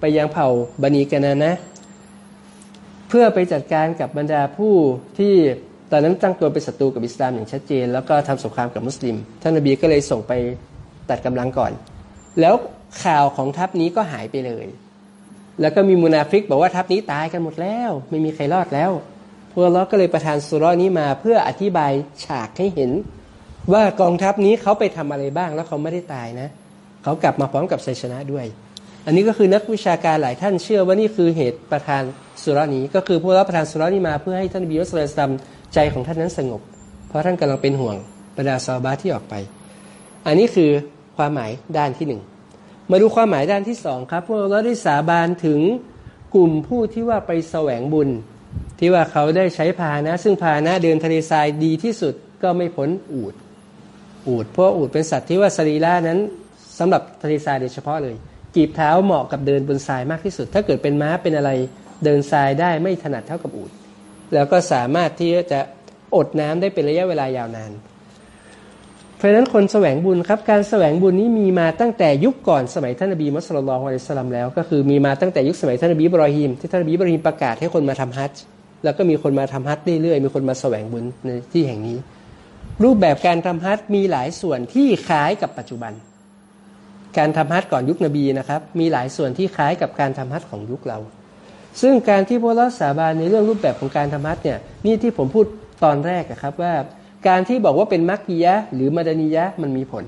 ไปยังเผ่าบันีกานานะ เพื่อไปจัดการกับบรรดาผู้ที่ตอนนั้นตั้งตัวเป็นศัตรูกับอิสลามอย่างชัดเจน แล้วก็ทำสงครามกับมุสลิม ท่านนบีก็เลยส่งไปตัดกำลังก่อน แล้วข่าวของทัพนี้ก็หายไปเลย แล้วก็มีมุนาฟิกบอกว่าทัพนี้ตายกันหมดแล้ว ไม่มีใครรอดแล้ว พวกเราก็เลยประทานสุรนี้มาเพื่ออธิบายฉากให้เห็น ว่ากองทัพนี้เขาไปทำอะไรบ้างแล้วเขาไม่ได้ตายนะ เขากลับมาพร้อมกับชัยชนะด้วย อันนี้ก็คือนักวิชาการหลายท่านเชื่อว่านี่คือเหตุประทานสุรนี้ ก็คือพวกเราประทานสุรนี้มาเพื่อให้ท่านบิวสเลาซัมใจของท่านนั้นสงบ เพราะท่านกำลังเป็นห่วงบรรดาซาบาที่ออกไป อันนี้คือความหมายด้านที่หนึ่งมาดูความหมายด้านที่สองครับพวกเราได้สาบานถึงกลุ่มผู้ที่ว่าไปแสวงบุญ ที่ว่าเขาได้ใช้พาหนะ ซึ่งพาหนะเดินทะเลทรายดีที่สุดก็ไม่พ้นอูดอูดเพราะอูดเป็นสัตว์ที่ว่าสรีระนั้นสำหรับทะเลทรายโดยเฉพาะเลยกีบเท้าเหมาะกับเดินบนทรายมากที่สุด ถ้าเกิดเป็นม้าเป็นอะไรเดินทรายได้ไม่ถนัดเท่ากับอูดแล้วก็สามารถที่จะอดน้ำได้เป็นระยะเวลายาวนาน เพราะฉะนั้นคนแสวงบุญครับการแสวงบุญนี้มีมาตั้งแต่ยุคก่อนสมัยท่านนบีมุสลิมอะลัยสลัมแล้ว ก็คือมีมาตั้งแต่ยุคสมัยท่านนบีบรอฮิมที่ท่านนบีบรอฮิมประกาศให้คนมาทำฮัจจ์แล้วก็มีคนมาทำฮัจจ์เรื่อยๆมีคนมาแสวงบุญในที่แห่งนี้ รูปแบบการทำฮัจจ์มีหลายส่วนที่คล้ายกับปัจจุบัน การทำฮัจจ์ก่อนยุคนบีนะครับมีหลายส่วนที่คล้ายกับการทำฮัจจ์ของยุคเรา ซึ่งการที่พวกเราสาบานในเรื่องรูปแบบของการทำฮัจจ์เนี่ยนี่ที่ผมพูดตอนแรกครับว่า การที่บอกว่าเป็นมักกียะหรือมาดานียะมันมีผล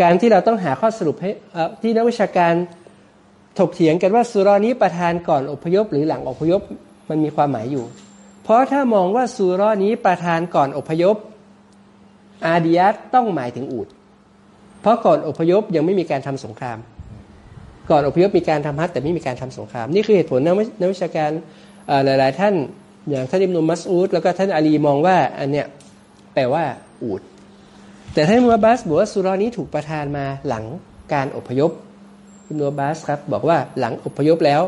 การที่เราต้องหาข้อสรุปให้ที่นักวิชาการถกเถียงกันว่าสุรานี้ประทานก่อนอพยพหรือหลังอพยพมันมีความหมายอยู่ เพราะถ้ามองว่าสุรานี้ประทานก่อนอพยพ อาดิยัตต้องหมายถึงอูดเพราะก่อนอพยพยังไม่มีการทำสงคราม ก่อนอพยพมีการทำฮัตแต่ไม่มีการทำสงคราม นี่คือเหตุผลนักวิชาการหลาย ๆ ท่าน อย่างท่านอิมนุมัสอูดแล้วก็ท่านอาลีมองว่าอันเนี้ยแปลว่าอูดแต่ท่านมูบัสบอกว่าสุรานี้ถูกประทานมาหลังการอพยพอิมนุบัสครับบอกว่าหลังอพยพแล้ว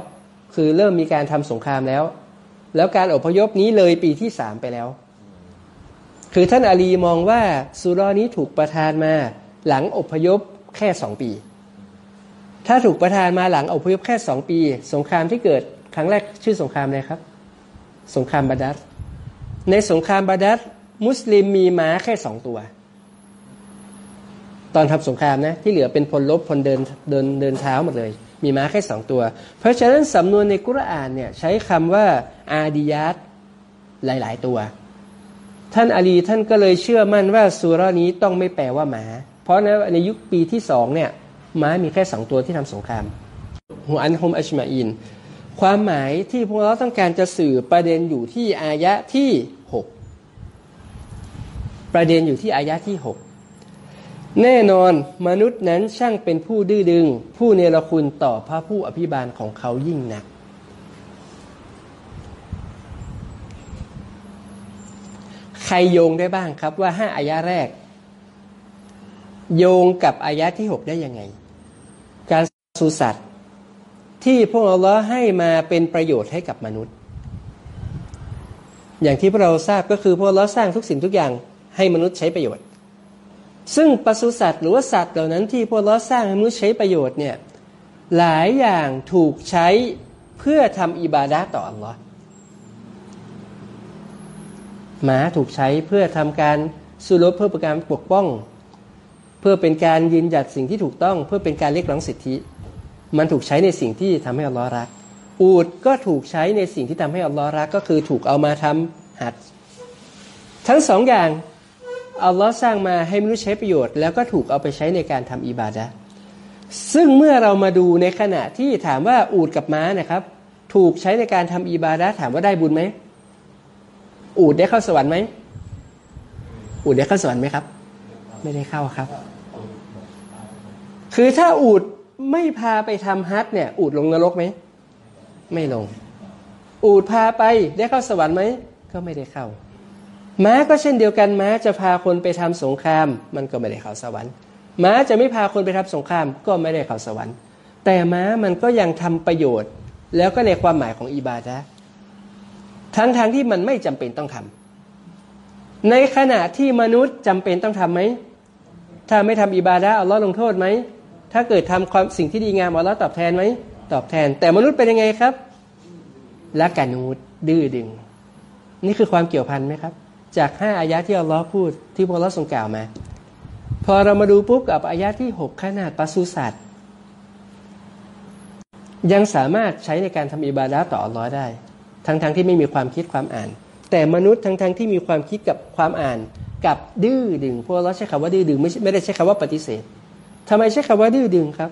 คือเริ่มมีการทำสงครามแล้ว แล้วการอพยพนี้เลยปีที่สามไปแล้ว คือท่านอาลีมองว่าสุรานี้ถูกประทานมาหลังอพยพแค่สองปี ถ้าถูกประทานมาหลังอพยพแค่สองปี สงครามที่เกิดครั้งแรกชื่อสงครามอะไรครับ สงครามบาดัดในสงครามบาดัดมุสลิมมีม้าแค่สองตัว ตอนทำสงครามนะ ที่เหลือเป็นพลลบพลเดินเดินเดินเท้าหมดเลย มีม้าแค่สองตัว เพราะฉะนั้นสำนวนในกุรอานเนี่ยใช้คำว่าอาดิยัตหลาย ๆ ตัว ท่านอาลีท่านก็เลยเชื่อมั่นว่าสุรานี้ต้องไม่แปลว่าหมา เพราะในยุคปีที่สองเนี่ยม้ามีแค่สองตัวที่ทำสงครามหัวอันฮมอัชมาอิน ความหมายที่พวกเราต้องการจะสื่อประเด็นอยู่ที่อายะที่หกประเด็นอยู่ที่อายะที่หกแน่นอนมนุษย์นั้นช่างเป็นผู้ดื้อดึง ผู้เนรคุณต่อพระผู้อภิบาลของเขายิ่งนัก ใครโยงได้บ้างครับว่าห้าอายะแรก โยงกับอายะที่หกได้ยังไง การสุสัตว ที่พวกอัลลอฮ์ให้มาเป็นประโยชน์ให้กับมนุษย์ อย่างที่พวกเราทราบก็คือพวกอัลลอฮ์สร้างทุกสิ่งทุกอย่างให้มนุษย์ใช้ประโยชน์ ซึ่งปศุสัตว์หรือว่าสัตว์เหล่านั้นที่พวกอัลลอฮ์สร้างให้มนุษย์ใช้ประโยชน์เนี่ยหลายอย่างถูกใช้เพื่อทำอิบาดะต่ออัลลอฮ์หมาถูกใช้เพื่อทำการสู้รบเพื่อประการปกป้อง เพื่อเป็นการยืนหยัดสิ่งที่ถูกต้อง เพื่อเป็นการเรียกร้องสิทธิ มันถูกใช้ในสิ่งที่ทำให้อัลลอฮ์รัก อูดก็ถูกใช้ในสิ่งที่ทำให้อัลลอฮ์รัก ก็คือถูกเอามาทำหัด ทั้งสองอย่างอัลลอฮ์สร้างมาให้มนุษย์ใช้ประโยชน์แล้วก็ถูกเอาไปใช้ในการทำอิบาดะซึ่งเมื่อเรามาดูในขณะที่ถามว่าอูดกับม้านะครับ ถูกใช้ในการทำอิบาดะถามว่าได้บุญไหมอูดได้เข้าสวรรค์ไหมอูดได้เข้าสวรรค์ไหมครับ ไม่ได้เข้าครับ คือถ้าอูด ไม่พาไปทำฮัทเนี่ยอูดลงนรกไหม ไม่ลง อูดพาไปได้เข้าสวรรค์ไหม ก็ไม่ได้เข้า ม้าก็เช่นเดียวกัน ม้าจะพาคนไปทำสงคราม มันก็ไม่ได้เข้าสวรรค์ ม้าจะไม่พาคนไปทำสงคราม ก็ไม่ได้เข้าสวรรค์ แต่ม้ามันก็ยังทำประโยชน์ แล้วก็ในความหมายของอิบาดะทั้งทางที่มันไม่จำเป็นต้องทำในขณะที่มนุษย์จำเป็นต้องทํำไหม ถ้าไม่ทำอิบาดะอัลลอฮ์ลงโทษไหม ถ้าเกิดทำความสิ่งที่ดีงามอัลลอฮ์ตอบแทนไหมตอบแทน แต่มนุษย์เป็นยังไงครับละกันนูดดื้อดึง นี่คือความเกี่ยวพันไหมครับ จากห้าอายะที่อัลลอฮ์พูดที่พระเราทรงกล่าวมา พอเรามาดูปุ๊บกับอายะที่หกขนาดปศุสัตว์ยังสามารถใช้ในการทำอิบาดะต่ออัลลอฮ์ได้ ทั้งๆทที่ไม่มีความคิดความอ่าน แต่มนุษย์ทั้งๆทที่มีความคิดกับความอ่าน กับดื้อดึงพวกเราใช้คำว่าดื้อดึงไม่ไม่ได้ใช้คำว่าปฏิเสธ ทำไมใช้คำว่าดื้อดึงครับ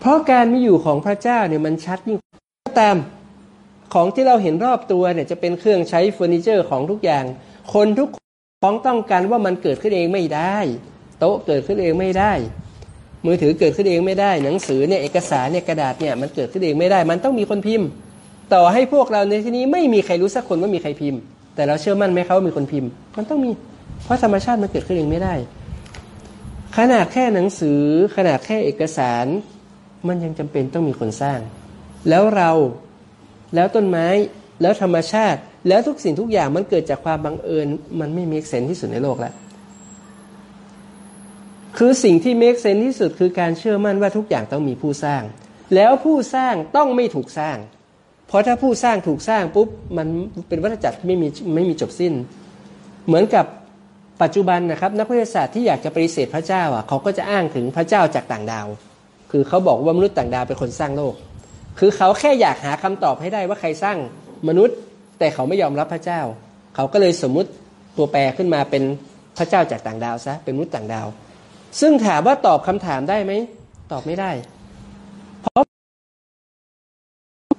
เพราะการมีอยู่ของพระเจ้าเนี่ยมันชัดยิ่งตามของที่เราเห็นรอบตัวเนี่ยจะเป็นเครื่องใช้เฟอร์นิเจอร์ของทุกอย่าง คนทุกของต้องการว่ามันเกิดขึ้นเองไม่ได้ โต๊ะเกิดขึ้นเองไม่ได้ มือถือเกิดขึ้นเองไม่ได้ หนังสือเนี่ยเอกสารเนี่ยกระดาษเนี่ยมันเกิดขึ้นเองไม่ได้ มันต้องมีคนพิมพ์ ต่อให้พวกเราในที่นี้ไม่มีใครรู้สักคนว่ามีใครพิมพ์ แต่เราเชื่อมั่นไหมเขาว่ามีคนพิมพ์ มันต้องมี เพราะธรรมชาติมันเกิดขึ้นเองไม่ได้ ขนาดแค่หนังสือขนาดแค่เอกสาร มันยังจำเป็นต้องมีคนสร้าง แล้วเราแล้วต้นไม้แล้วธรรมชาติ แล้วทุกสิ่งทุกอย่างมันเกิดจากความบังเอิญ มันไม่มีเซนที่สุดในโลกแล้วคือสิ่งที่เมคเซนที่สุดคือการเชื่อมั่นว่าทุกอย่างต้องมีผู้สร้าง แล้วผู้สร้างต้องไม่ถูกสร้าง เพราะถ้าผู้สร้างถูกสร้างปุ๊บมันเป็นวัฏจักรไม่มีไม่มีจบสิ้น เหมือนกับ ปัจจุบันนะครับนักวิทยาศาสตร์ที่อยากจะปฏิเสธพระเจ้าอะเขาก็จะอ้างถึงพระเจ้าจากต่างดาว คือเขาบอกว่ามนุษย์ต่างดาวเป็นคนสร้างโลก คือเขาแค่อยากหาคำตอบให้ได้ว่าใครสร้างมนุษย์ แต่เขาไม่ยอมรับพระเจ้า เขาก็เลยสมมุติตัวแปรขึ้นมาเป็นพระเจ้าจากต่างดาวซะเป็นมนุษย์ต่างดาว ซึ่งถามว่าตอบคำถามได้ไหมตอบไม่ได้ เพราะ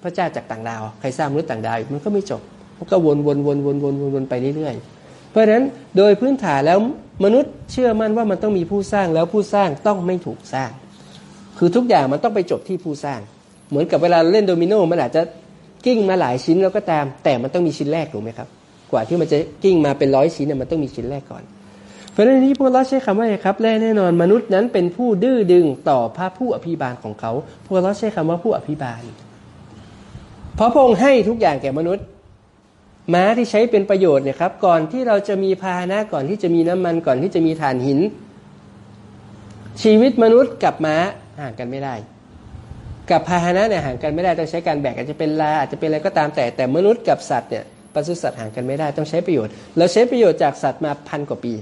พระเจ้าจากต่างดาว ใครสร้างมนุษย์ต่างดาวมันก็ไม่จบมันก็วนวนวนวนวนวนวนไปเรื่อยๆ ราะฉะนั้นโดยพื้นฐานแล้วมนุษย์เชื่อมั่นว่ามันต้องมีผู้สร้างแล้วผู้สร้างต้องไม่ถูกสร้าง คือทุกอย่างมันต้องไปจบที่ผู้สร้าง เหมือนกับเวลาเล่นโดมิโนมันอาจจะกิ้งมาหลายชิ้นแล้วก็ตาม แต่มันต้องมีชิ้นแรกถูกไหมครับ กว่าที่มันจะกิ้งมาเป็นร้อยชิ้นเนี่ยมันต้องมีชิ้นแรกก่อน เพราะฉะนั้นที่พวกเราใช้คำว่าไงครับแน่แน่นอนมนุษย์นั้นเป็นผู้ดื้อดึงต่อพระผู้อภิบาลของเขา พวกเราใช้คำว่าผู้อภิบาล เพราะพระองค์ให้ทุกอย่างแก่มนุษย์ ม้าที่ใช้เป็นประโยชน์เนี่ยครับ ก่อนที่เราจะมีพาหนะก่อนที่จะมีน้ำมันก่อนที่จะมีถ่านหิน ชีวิตมนุษย์กับม้าห่างกันไม่ได้ กับพาหนะเนี่ยห่างกันไม่ได้ต้องใช้การแบกอาจจะเป็นลาอาจจะเป็นอะไรก็ตามแต่แต่มนุษย์กับสัตว์เนี่ยปศุสัตว์ห่างกันไม่ได้ต้องใช้ประโยชน์เราใช้ประโยชน์จากสัตว์มาพันกว่าปี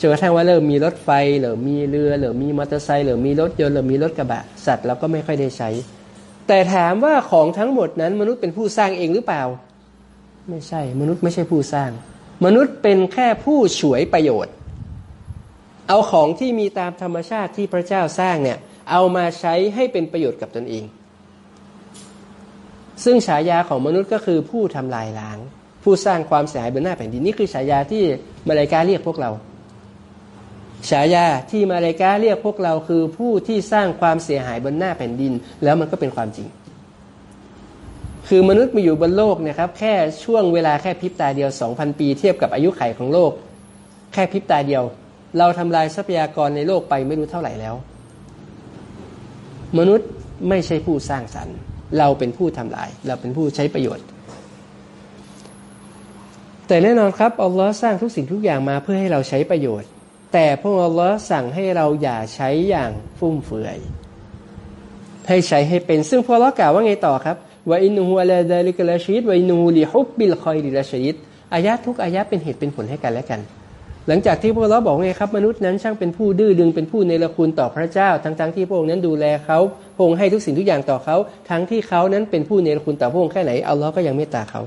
จนกระทั่งว่าเริ่มมีรถไฟหรือมีเรือหรือมีมอเตอร์ไซค์หรือมีรถยนต์หรือมีรถกระบะสัตว์เราก็ไม่ค่อยได้ใช้ แต่ถามว่าของทั้งหมดนั้นมนุษย์เป็นผู้สร้างเองหรือเปล่า ไม่ใช่ มนุษย์ไม่ใช่ผู้สร้าง มนุษย์เป็นแค่ผู้ฉวยประโยชน์ เอาของที่มีตามธรรมชาติที่พระเจ้าสร้างเนี่ยเอามาใช้ให้เป็นประโยชน์กับตนเอง ซึ่งฉายาของมนุษย์ก็คือผู้ทำลายล้าง ผู้สร้างความเสียหายบนหน้าแผ่นดินนี่คือฉายาที่มาลายกาเรียกพวกเราฉายาที่มาเลกาเรียกพวกเราคือผู้ที่สร้างความเสียหายบนหน้าแผ่นดิน แล้วมันก็เป็นความจริง คือมนุษย์มาอยู่บนโลกนะครับแค่ช่วงเวลาแค่พริบตาเดียว 2,000 ปีเทียบกับอายุไขของโลก แค่พริบตาเดียว เราทำลายทรัพยากรในโลกไปไม่รู้เท่าไหร่แล้ว มนุษย์ไม่ใช่ผู้สร้างสรรค์ เราเป็นผู้ทำลาย เราเป็นผู้ใช้ประโยชน์ แต่แน่นอนครับอัลลอฮ์สร้างทุกสิ่งทุกอย่างมาเพื่อให้เราใช้ประโยชน์ แต่พระองค์สั่งให้เราอย่าใช้อย่างฟุ่มเฟือย ให้ใช้ให้เป็นซึ่งพระองค์กล่าวว่าไงต่อครับ ว่าอินนูอัลดาลิกลาชีดว่าอินูลิฮุบบิลคอยลิลาชีดอายะทุกอายะเป็นเหตุเป็นผลให้กันและกัน หลังจากที่พระองค์บอกไงครับมนุษย์นั้นช่างเป็นผู้ดื้อดึงเป็นผู้เนรคุณต่อพระเจ้า ทั้งๆทที่พระองค์นั้นดูแลเขาพระองค์ให้ทุกสิ่งทุกอย่างต่อเขา ทั้งที่เขานั้นเป็นผู้เนรคุณต่อพระองค์แค่ไหนอัลลอฮ์ก็ยังเมตตาเขา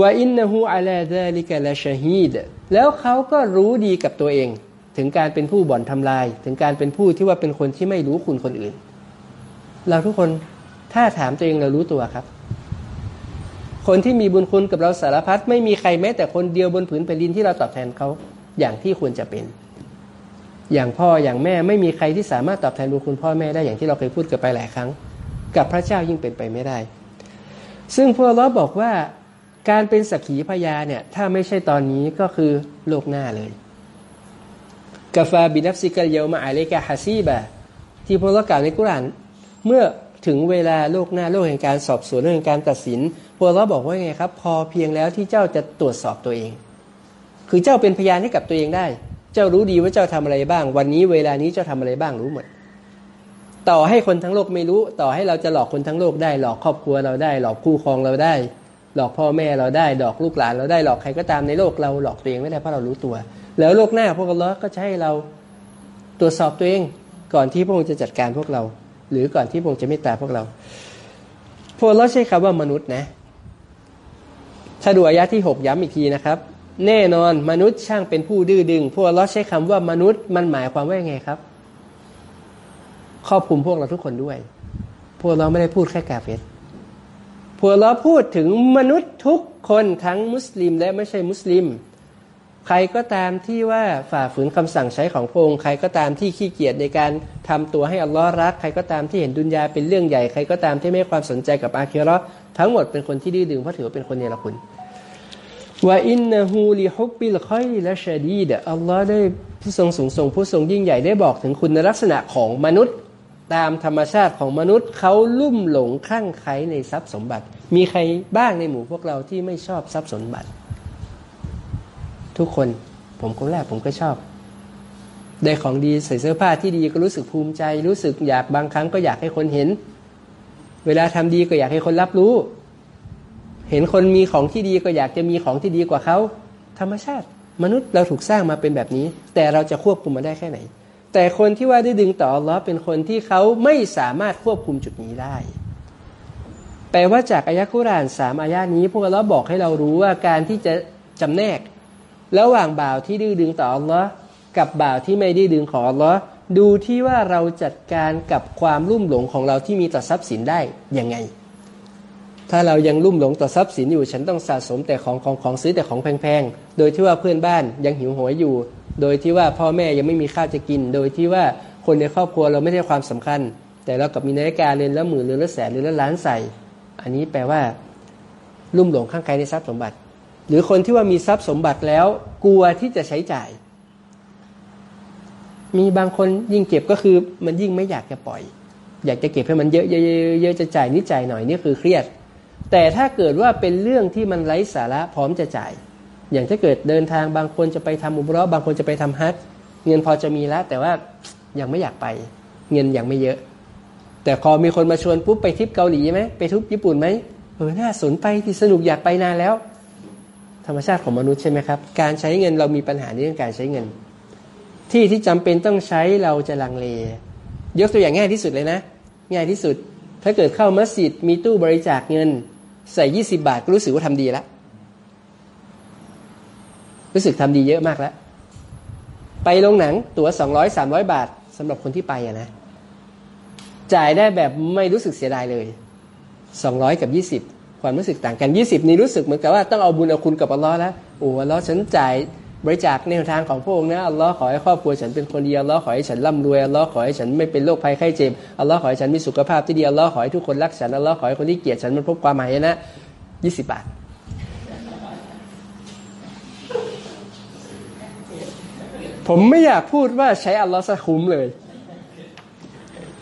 ว่าอินนูอัลดาลิกลาชีดแล้วเขาก็รู้ดีกับตัวเอง ถึงการเป็นผู้บ่อนทำลาย ถึงการเป็นผู้ที่ว่าเป็นคนที่ไม่รู้คุณคนอื่น เราทุกคน ถ้าถามตัวเองเรารู้ตัวครับ คนที่มีบุญคุณกับเราสารพัดไม่มีใครแม้แต่คนเดียวบนผืนแผ่นดินที่เราตอบแทนเขาอย่างที่ควรจะเป็น อย่างพ่ออย่างแม่ไม่มีใครที่สามารถตอบแทนบุญคุณพ่อแม่ได้อย่างที่เราเคยพูดกันไปหลายครั้ง กับพระเจ้ายิ่งเป็นไปไม่ได้ ซึ่งพวกเราบอกว่าการเป็นสักขีพยาเนี่ยถ้าไม่ใช่ตอนนี้ก็คือโลกหน้าเลยกาฟาบินัฟซิกะเยวมาอาเลกะฮัซีบะที่พระเรากล่าวในกุรานเมื่อ ถึงเวลาโลกหน้าโลกแห่งการสอบสวนเรื่องการตัดสินพระเราบอกว่าไงครับ พอเพียงแล้วที่เจ้าจะตรวจสอบตัวเอง คือเจ้าเป็นพยานให้กับตัวเองได้ เจ้ารู้ดีว่าเจ้าทำอะไรบ้าง วันนี้เวลานี้เจ้าทำอะไรบ้างรู้หมด ต่อให้คนทั้งโลกไม่รู้ ต่อให้เราจะหลอกคนทั้งโลกได้ หลอกครอบครัวเราได้ หลอกคู่ครองเราได้ หลอกพ่อแม่เราได้ หลอกลูกหลานเราได้ หลอกใครก็ตามในโลกเราหลอกตัวเองไม่ได้เพราะเรารู้ตัว แล้วโลกหน้าพวกเราก็จะให้เราตรวจสอบตัวเองก่อนที่พระองค์จะจัดการพวกเรา หรือก่อนที่พระองค์จะเมตตาพวกเราพวกเราใช้คำว่ามนุษย์นะถ้าดูอายะที่หกย้ำอีกทีนะครับ แน่นอนมนุษย์ช่างเป็นผู้ดื้อดึง พวกเราใช้คำว่ามนุษย์มันหมายความว่าไงครับ ครอบคลุมพวกเราทุกคนด้วย พวกเราไม่ได้พูดแค่กาเฟสพวกเราพูดถึงมนุษย์ทุกคนทั้งมุสลิมและไม่ใช่มุสลิม ใครก็ตามที่ว่าฝ่าฝืนคำสั่งใช้ของพระองค์ใครก็ตามที่ขี้เกียจในการทำตัวให้อัลลอฮ์รัก ใครก็ตามที่เห็นดุนยาเป็นเรื่องใหญ่ ใครก็ตามที่ไม่ความสนใจกับอาคิรอทั้งหมดเป็นคนที่ดื้อดึงเพราะถือว่าเป็นคนเนรคุณว่าอินนฮูลิฮุบบิลคอยและชาดีดอัลลอฮ์ได้ผู้ทรงสูงส่งผู้ทรงยิ่งใหญ่ได้บอกถึงคุณลักษณะของมนุษย์ ตามธรรมชาติของมนุษย์เขาลุ่มหลงคลั่งไคล้ในทรัพย์สมบัติ มีใครบ้างในหมู่พวกเราที่ไม่ชอบทรัพย์สมบัติ ทุกคน ผมคนแรกผมก็ชอบ ได้ของดีใส่เสื้อผ้าที่ดีก็รู้สึกภูมิใจ รู้สึกอยากบางครั้งก็อยากให้คนเห็น เวลาทำดีก็อยากให้คนรับรู้ เห็นคนมีของที่ดีก็อยากจะมีของที่ดีกว่าเขาธรรมชาติ มนุษย์เราถูกสร้างมาเป็นแบบนี้ แต่เราจะควบคุมมันได้แค่ไหน แต่คนที่ว่าได้ดึงต่อล้อเป็นคนที่เขาไม่สามารถควบคุมจุดนี้ได้แปลว่าจากอายะคุรานสามอายะนี้ พวกเราบอกให้เรารู้ว่าการที่จะจำแนก ระหว่างบ่าวที่ดื้อดึงต่ออัลลอฮ์กับบ่าวที่ไม่ดื้อดึงขออัลลอฮ์ดูที่ว่าเราจัดการกับความลุ่มหลงของเราที่มีต่อทรัพย์สินได้ยังไง ถ้าเรายังลุ่มหลงต่อทรัพย์สินอยู่ ฉันต้องสะสมแต่ของของของซื้อแต่ของแพงๆ โดยที่ว่าเพื่อนบ้านยังหิวโหยอยู่ โดยที่ว่าพ่อแม่ยังไม่มีข้าวจะกิน โดยที่ว่าคนในครอบครัวเราไม่ได้ความสำคัญ แต่เรากับมีนาฬิกาเรือนละหมื่นเรือนละแสนเรือนละล้านใส่ อันนี้แปลว่า ลุ่มหลงข้างใครในทรัพย์สมบัติ หรือคนที่ว่ามีทรัพย์สมบัติแล้ว กลัวที่จะใช้จ่าย มีบางคนยิ่งเก็บก็คือ มันยิ่งไม่อยากจะปล่อย อยากจะเก็บให้มันเยอะๆๆจะจ่ายนิดจ่ายหน่อยนี่คือเครียด แต่ถ้าเกิดว่าเป็นเรื่องที่มันไร้สาระพร้อมจะจ่าย อย่างถ้าเกิดเดินทางบางคนจะไปทำอุบรอบางคนจะไปทำฮัทเงินพอจะมีแล้วแต่ว่ายังไม่อยากไป เงินยังไม่เยอะ แต่พอมีคนมาชวนปุ๊บไปทริปเกาหลีไหมไปทุบญี่ปุ่นไหมเออน่าสนไปที่สนุกอยากไปนานแล้ว รรมชาติของมนุษย์ใช่ไหมครับ การใช้เงินเรามีปัญหาในเรื่องการใช้เงิน ที่ที่จำเป็นต้องใช้เราจะลังเล ยกตัวอย่างง่ายที่สุดเลยนะ ง่ายที่สุด ถ้าเกิดเข้ามัสยิดมีตู้บริจาคเงิน ใส่ยี่สิบาทก็รู้สึกว่าทำดีแล้วรู้สึกทำดีเยอะมากแล้ว ไปโรงหนังตั๋วสองร้อยสามร้อยบาทสำหรับคนที่ไปอะนะ จ่ายได้แบบไม่รู้สึกเสียดายเลยสองร้อยกับยี่สิบ ความรู้สึกต่างกัน 20 นี้รู้สึกเหมือนกับว่าต้องเอาบุญเอาคุณกับอัลลอฮ์แล้วโอ้อัลลอฮ์ฉันจ่ายบริจาคในทางของพระองค์นะอัลลอฮ์ขอให้ครอบครัวฉันเป็นคนดีอัลลอฮ์ขอให้ฉันร่ำรวยอัลลอฮ์ขอให้ฉันไม่เป็นโรคภัยไข้เจ็บอัลลอฮ์ขอให้ฉันมีสุขภาพที่ดีอัลลอฮ์ขอให้ทุกคนรักฉันอัลลอฮ์ขอให้คนที่เกลียดฉันมันพบความหมายนะ20 บาทผมไม่อยากพูดว่าใช้อัลลอฮ์ซะคุ้มเลย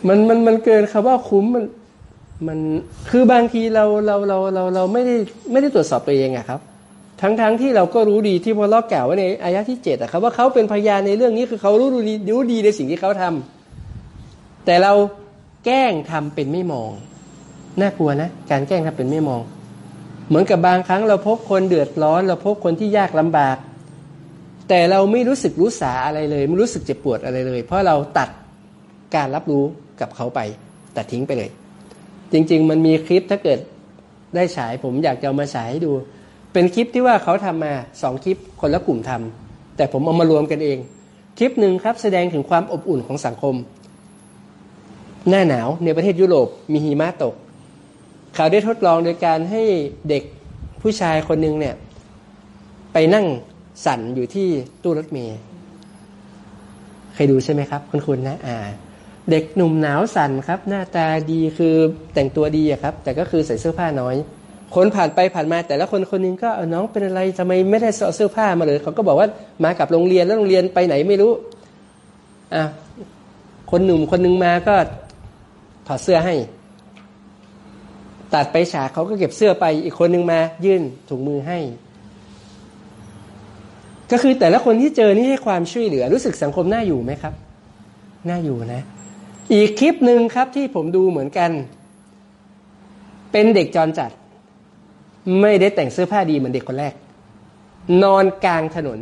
มันมันมันเกินคำว่าคุ้มมัน มันคือบางทีเราเราเราเราเราไม่ได้ไม่ได้ตรวจสอบตัวเองอะครับ ทั้งทั้งที่เราก็รู้ดีที่พอเรากล่าวไว้ในอายะที่เจ็ดอะครับว่าเขาเป็นพยานในเรื่องนี้คือเขารู้ดีรู้ดีในสิ่งที่เขาทำแต่เราแกล้งทำเป็นไม่มองน่ากลัวนะการแกล้งทำเป็นไม่มอง เหมือนกับบางครั้งเราพบคนเดือดร้อน เราพบคนที่ยากลำบาก แต่เราไม่รู้สึกรู้สาอะไรเลย ไม่รู้สึกเจ็บปวดอะไรเลย เพราะเราตัดการรับรู้กับเขาไป ตัดทิ้งไปเลย จริง ๆ มันมีคลิปถ้าเกิดได้ฉายผมอยากจะเอามาฉายให้ดู เป็นคลิปที่ว่าเขาทำมาสองคลิปคนละกลุ่มทำแต่ผมเอามารวมกันเอง คลิปหนึ่งครับแสดงถึงความอบอุ่นของสังคม หน้าหนาวในประเทศยุโรปมีหิมะตก เขาได้ทดลองโดยการให้เด็กผู้ชายคนหนึ่งเนี่ย ไปนั่งสั่นอยู่ที่ตู้รถเมล์เคยดูใช่ไหมครับ คุณคุณนะอ่า เด็กหนุ่มหนาวสั่นครับ หน้าตาดีคือแต่งตัวดีอะครับ แต่ก็คือใส่เสื้อผ้าน้อย คนผ่านไปผ่านมาแต่ละคนคนนึงก็น้องเป็นอะไรทำไมไม่ได้เสื้อผ้ามาเลยเขาก็บอกว่ามากับโรงเรียนแล้วโรงเรียนไปไหนไม่รู้อะคนหนุ่มคนนึงมาก็ถอดเสื้อให้ ตัดไปฉากเขาก็เก็บเสื้อไปอีกคนนึงมายื่นถุงมือให้ ก็คือแต่ละคนที่เจอนี่ให้ความช่วยเหลือ รู้สึกสังคมน่าอยู่ไหมครับน่าอยู่นะ อีกคลิปหนึ่งครับที่ผมดูเหมือนกัน เป็นเด็กจรจัด ไม่ได้แต่งเสื้อผ้าดีเหมือนเด็กคนแรก นอนกลางถนน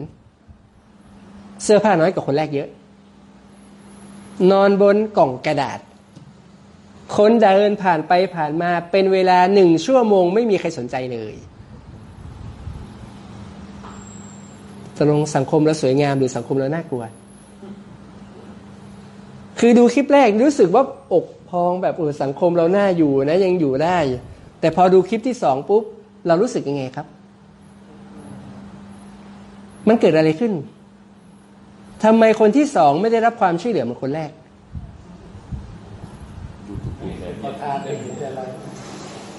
เสื้อผ้าน้อยกว่าคนแรกเยอะ นอนบนกล่องกระดาษ คนเดินผ่านไปผ่านมาเป็นเวลาหนึ่งชั่วโมงไม่มีใครสนใจเลยตกลงสังคมเราสวยงามหรือสังคมเราน่ากลัว คือดูคลิปแรกรู้สึกว่าอกพองแบบเออสังคมเราหน้าอยู่นะยังอยู่ได้ แต่พอดูคลิปที่สองปุ๊บเรารู้สึกยังไงครับ มันเกิดอะไรขึ้นทำไมคนที่สองไม่ได้รับความช่วยเหลือเหมือนคนแรกเพ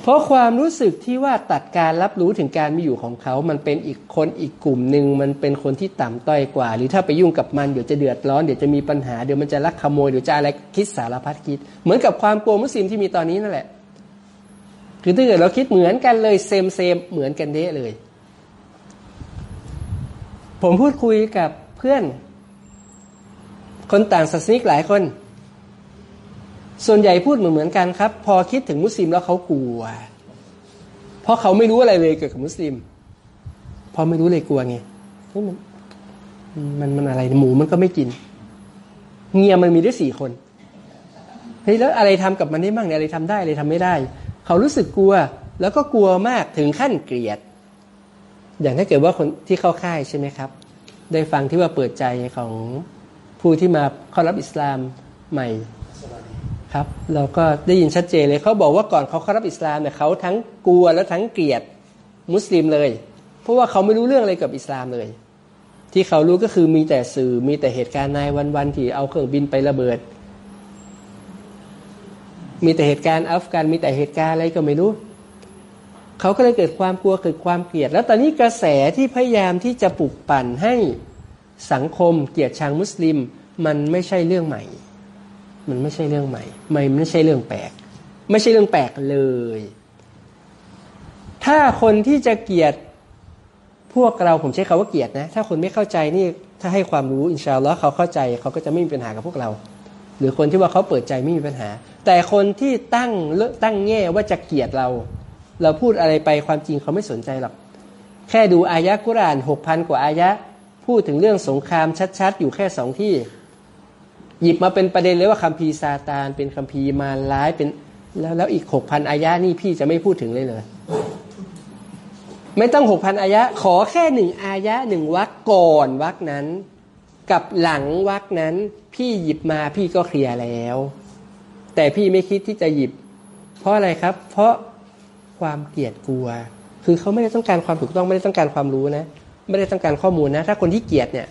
ราะความรู้สึกที่ว่าตัดการรับรู้ถึงการมีอยู่ของเขา มันเป็นอีกคนอีกกลุ่มหนึ่งมันเป็นคนที่ต่ำต้อยกว่า หรือถ้าไปยุ่งกับมันเดี๋ยวจะเดือดร้อนเดี๋ยวจะมีปัญหาเดี๋ยวมันจะลักขโมยเดี๋ยวจะอะไรคิดสารพัดคิด เหมือนกับความกลัวมุสลิมที่มีตอนนี้นั่นแหละ คือถ้าเกิดเราคิดเหมือนกันเลยเซมเซมเหมือนกันเด้เลย ผมพูดคุยกับเพื่อน คนต่างศาสนิกหลายคน ส่วนใหญ่พูดเหมือนเหมือนกันครับ พอคิดถึงมุสลิมแล้วเขากลัว เพราะเขาไม่รู้อะไรเลยเกี่ยวกับมุสลิม พอไม่รู้เลยกลัวไงมันมันมันอะไรหมูมันก็ไม่กิน เงียมันมีได้สี่คนเฮ้ยแล้วอะไรทำกับมันได้บ้างเนี่ยอะไรทำได้อะไรทำไม่ได้ เขารู้สึกกลัว แล้วก็กลัวมากถึงขั้นเกลียด อย่างถ้าเกิดว่าคนที่เข้าค่ายใช่ไหมครับ ได้ฟังที่ว่าเปิดใจของผู้ที่มาเข้ารับอิสลามใหม่ ครับเราก็ได้ยินชัดเจนเลยเขาบอกว่าก่อนเขาเข้ารับอิสลามเนี่ยเขาทั้งกลัวและทั้งเกลียดมุสลิมเลย เพราะว่าเขาไม่รู้เรื่องอะไรกับอิสลามเลย ที่เขารู้ก็คือมีแต่สื่อมีแต่เหตุการณ์ในวันๆที่เอาเครื่องบินไประเบิด มีแต่เหตุการณ์อัฟกันมีแต่เหตุการณ์อะไรก็ไม่รู้เขาก็เลยเกิดความกลัวเกิดความเกลียด แล้วตอนนี้กระแสที่พยายามที่จะปลุกปั่นให้สังคมเกลียดชังมุสลิม มันไม่ใช่เรื่องใหม่ มันไม่ใช่เรื่องใหม่ไม่ไม่ใช่เรื่องแปลก ไม่ใช่เรื่องแปลกเลย ถ้าคนที่จะเกลียดพวกเราผมใช้คาว่าเกลียดนะ ถ้าคนไม่เข้าใจนี่ถ้าให้ความรู้อินชาอัลลอฮ์เขาเข้าใจเขาก็จะไม่มีปัญหากับพวกเรา หรือคนที่ว่าเขาเปิดใจไม่มีปัญหา แต่คนที่ตั้งเลตั้งแง่ว่าจะเกลียดเรา เราพูดอะไรไปความจริงเขาไม่สนใจหรอกแค่ดูอายะกุรานหกพันกว่าอายะพูดถึงเรื่องสงครามชัดๆ อยู่แค่สองที่ หยิบมาเป็นประเด็นเลยว่าคัมภีร์ซาตานเป็นคัมภีร์มาร้ายเป็นแล้วแล้วอีกหกพันอายะนี่พี่จะไม่พูดถึงเลยเลยไม่ต้องหกพันอายะ ขอแค่หนึ่งอายะหนึ่งวักก่อนวักนั้น กับหลังวักนั้น พี่หยิบมาพี่ก็เคลียร์แล้ว แต่พี่ไม่คิดที่จะหยิบ เพราะอะไรครับ เพราะความเกลียดกลัว คือเขาไม่ได้ต้องการความถูกต้องไม่ได้ต้องการความรู้นะ ไม่ได้ต้องการข้อมูลนะ ถ้าคนที่เกลียดเนี่ย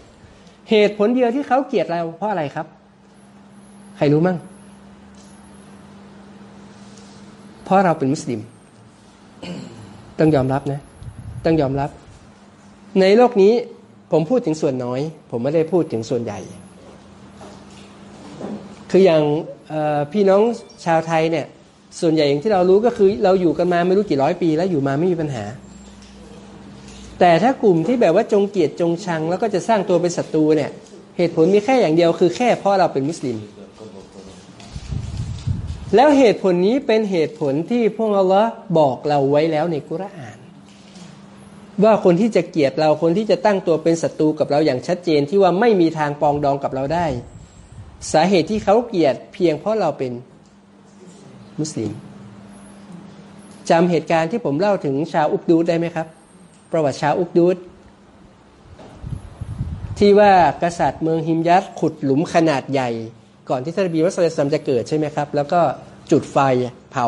เหตุผลเดียวที่เขาเกลียดเราเพราะอะไรครับ ใครรู้มั่ง เพราะเราเป็นมุสลิม ต้องยอมรับนะ ต้องยอมรับ ในโลกนี้ผมพูดถึงส่วนน้อย ผมไม่ได้พูดถึงส่วนใหญ่ คืออย่างพี่น้องชาวไทยเนี่ย ส่วนใหญ่อย่างที่เรารู้ก็คือ เราอยู่กันมาไม่รู้กี่ร้อยปี แล้วอยู่มาไม่มีปัญหา แต่ถ้ากลุ่มที่แบบว่าจงเกียรติจงชัง แล้วก็จะสร้างตัวเป็นศัตรูเนี่ย เหตุผลมีแค่อย่างเดียวคือแค่เพราะเราเป็นมุสลิม แล้วเหตุผลนี้เป็นเหตุผลที่พวกอัลลอฮ์บอกเราไว้แล้วในกุรอาน ว่าคนที่จะเกลียดเราคนที่จะตั้งตัวเป็นศัตรูกับเราอย่างชัดเจนที่ว่าไม่มีทางปองดองกับเราได้ สาเหตุที่เขาเกลียดเพียงเพราะเราเป็นมุสลิมจำเหตุการณ์ที่ผมเล่าถึงชาวอุกดูดได้ไหมครับ ประวัติชาวอุกดูดที่ว่ากษัตริย์เมืองฮิมยัตขุดหลุมขนาดใหญ่ ก่อนที่ท่านบีมัสลิมจะเกิดใช่ไหมครับ แล้วก็จุดไฟเผา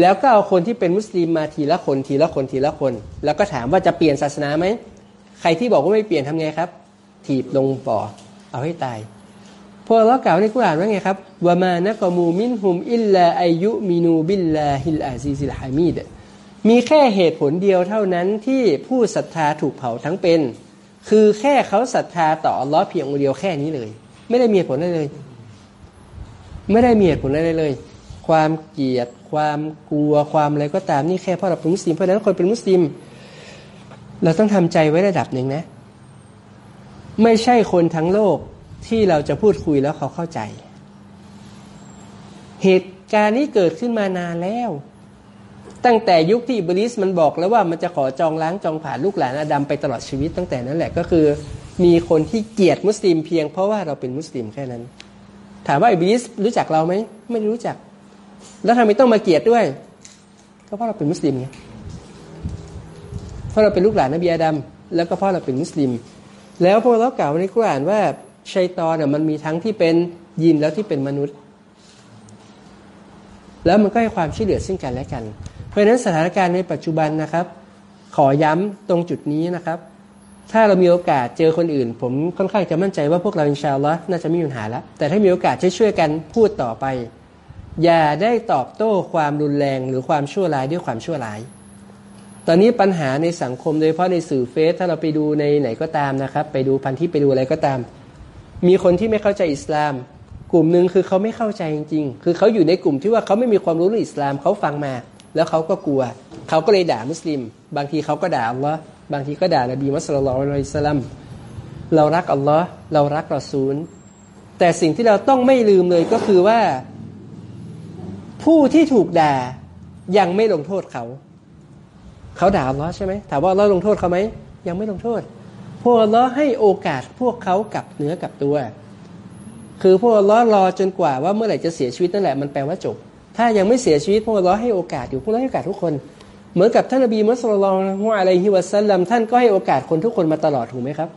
แล้วก็เอาคนที่เป็นมุสลิมมาทีละคนทีละคนทีละคน แล้วก็ถามว่าจะเปลี่ยนศาสนาไหมใครที่บอกว่าไม่เปลี่ยนทำไงครับ ถีบลงบ่อเอาให้ตายอัลลอฮ์กล่าวในกุรอานว่าไงครับوما نقموا منهم إلا أن يؤمنوا بالله العزيز الحميدมีแค่เหตุผลเดียวเท่านั้นที่ผู้ศรัทธาถูกเผาทั้งเป็น คือแค่เขาศรัทธาต่ออัลลอฮ์เพียงองค์เดียวแค่นี้เลย ไม่ได้มีผลอะไรเลย ไม่ได้มีผลอะไรเลย ความเกลียด ความกลัวความอะไรก็ตามนี่แค่เพราะเราเป็นมุสลิมเพราะนั้นคนเป็นมุสลิม เราต้องทำใจไว้ระดับหนึ่งนะ ไม่ใช่คนทั้งโลกที่เราจะพูดคุยแล้วเขาเข้าใจ เหตุการณ์นี้เกิดขึ้นมานานแล้ว ตั้งแต่ยุคที่อิบลิสมันบอกแล้วว่ามันจะขอจองล้างจองผ่านลูกหลานอาดัมไปตลอดชีวิตตั้งแต่นั้นแหละก็คือ มีคนที่เกลียดมุสลิมเพียงเพราะว่าเราเป็นมุสลิมแค่นั้น ถามว่าอิบลิสรู้จักเราไหมไม่รู้จัก แล้วทำไมต้องมาเกลียดด้วย ก็เพราะเราเป็นมุสลิมไงเพราะเราเป็นลูกหลานนบีอาดัมแล้วก็เพราะเราเป็นมุสลิม แล้วพวกเรากล่าวในกุรอานว่าชัยตอนเนี่ยมันมีทั้งที่เป็นยินแล้วที่เป็นมนุษย์ แล้วมันก็ให้ความช่วยเหลือซึ่งกันและกัน เพราะฉะนั้นสถานการณ์ในปัจจุบันนะครับ ขอย้ำตรงจุดนี้นะครับ ถ้าเรามีโอกาสเจอคนอื่น ผมค่อนข้างจะมั่นใจว่าพวกเราอินชาอัลลอฮ์น่าจะไม่มีปัญหาแล้ว แต่ถ้ามีโอกาสช่วยกันพูดต่อไป อย่าได้ตอบโต้ความรุนแรงหรือความชั่วร้ายด้วยความชั่วร้าย ตอนนี้ปัญหาในสังคมโดยเฉพาะในสื่อเฟซถ้าเราไปดูในไหนก็ตามนะครับ ไปดูพันทิปไปดูอะไรก็ตาม มีคนที่ไม่เข้าใจอิสลาม กลุ่มหนึ่งคือเขาไม่เข้าใจจริงๆ คือเขาอยู่ในกลุ่มที่ว่าเขาไม่มีความรู้เรื่องอิสลามเขาฟังมา แล้วเขาก็กลัว เขาก็เลยด่ามุสลิม บางทีเขาก็ด่าอัลลอฮ์ บางทีก็ด่านบีมุสลิมอะลัยสลัมเรารักอัลลอฮ์เรารักรอซูล แต่สิ่งที่เราต้องไม่ลืมเลยก็คือว่า ผู้ที่ถูกด่ายังไม่ลงโทษเขา เขาด่าอัลลอฮ์ใช่ไหมถามว่าเราลงโทษเขาไหมยังไม่ลงโทษ พวกเราให้โอกาสพวกเขากับเนื้อกับตัว คือพวกเรารอจนกว่าว่าเมื่อไหร่จะเสียชีวิตนั่นแหละมันแปลว่าจบ ถ้ายังไม่เสียชีวิตพวกเราให้โอกาสอยู่พวกเราให้โอกาสทุกคน เหมือนกับท่านนบีมุสลิมฮุอะไรฮิวะซัลลัมท่านก็ให้โอกาสคนทุกคนมาตลอดถูกไหมครับ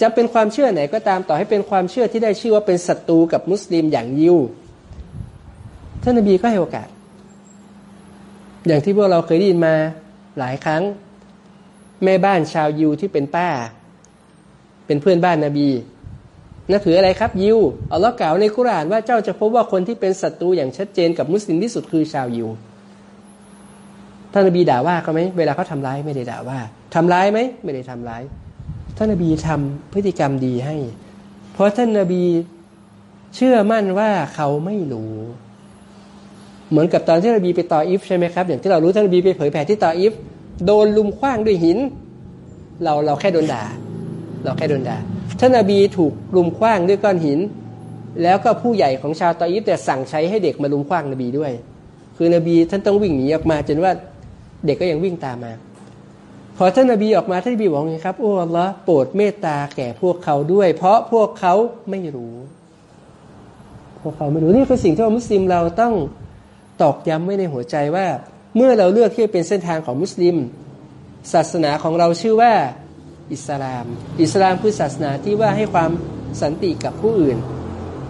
จะเป็นความเชื่อไหนก็ตามต่อให้เป็นความเชื่อที่ได้ชื่อว่าเป็นศัตรูกับมุสลิมอย่างยิวท่านนบีก็ให้โอกาส อย่างที่พวกเราเคยได้ยินมาหลายครั้ง แม่บ้านชาวยิวที่เป็นป้า เป็นเพื่อนบ้านนาบีนั่นคืออะไรครับยิวอัลลอฮ์กล่าวในคุรานว่าเจ้าจะพบว่าคนที่เป็นศัตรูอย่างชัดเจนกับมุสลิมที่สุดคือชาวยิว ท่านนบีด่าว่าเขาไหมเวลาเขาทำร้ายไม่ได้ด่าว่าทำร้ายไหมไม่ได้ทำร้าย ท่านนบีทำพฤติกรรมดีให้ เพราะท่านนบีเชื่อมั่นว่าเขาไม่รู้ เหมือนกับตอนที่นบีไปต่ออิฟใช่ไหมครับ อย่างที่เรารู้ท่านนบีไปเผยแผ่ที่ต่ออิฟโดนลุมคว้างด้วยหิน เราเราแค่โดนด่า เราแค่โดนด่าท่านอบีถูกลุมคว้างด้วยก้อนหิน แล้วก็ผู้ใหญ่ของชาวตออิฟแต่สั่งใช้ให้เด็กมาลุมคว้างนบีด้วย คือนบีท่านต้องวิ่งหนีออกมาจนว่า เด็กก็ยังวิ่งตามมา พอท่านนบีออกมาท่านนบีบอกไงครับโอ้ละโปรดเมตตาแก่พวกเขาด้วย เพราะพวกเขาไม่รู้ พวกเขาไม่รู้นี่คือสิ่งที่มุสลิมเราต้องตอกย้ำไว้ในหัวใจว่า เมื่อเราเลือกที่จะเป็นเส้นทางของมุสลิม ศาสนาของเราชื่อว่าอิสลาม อิสลามคือศาสนาที่ว่าให้ความสันติกับผู้อื่น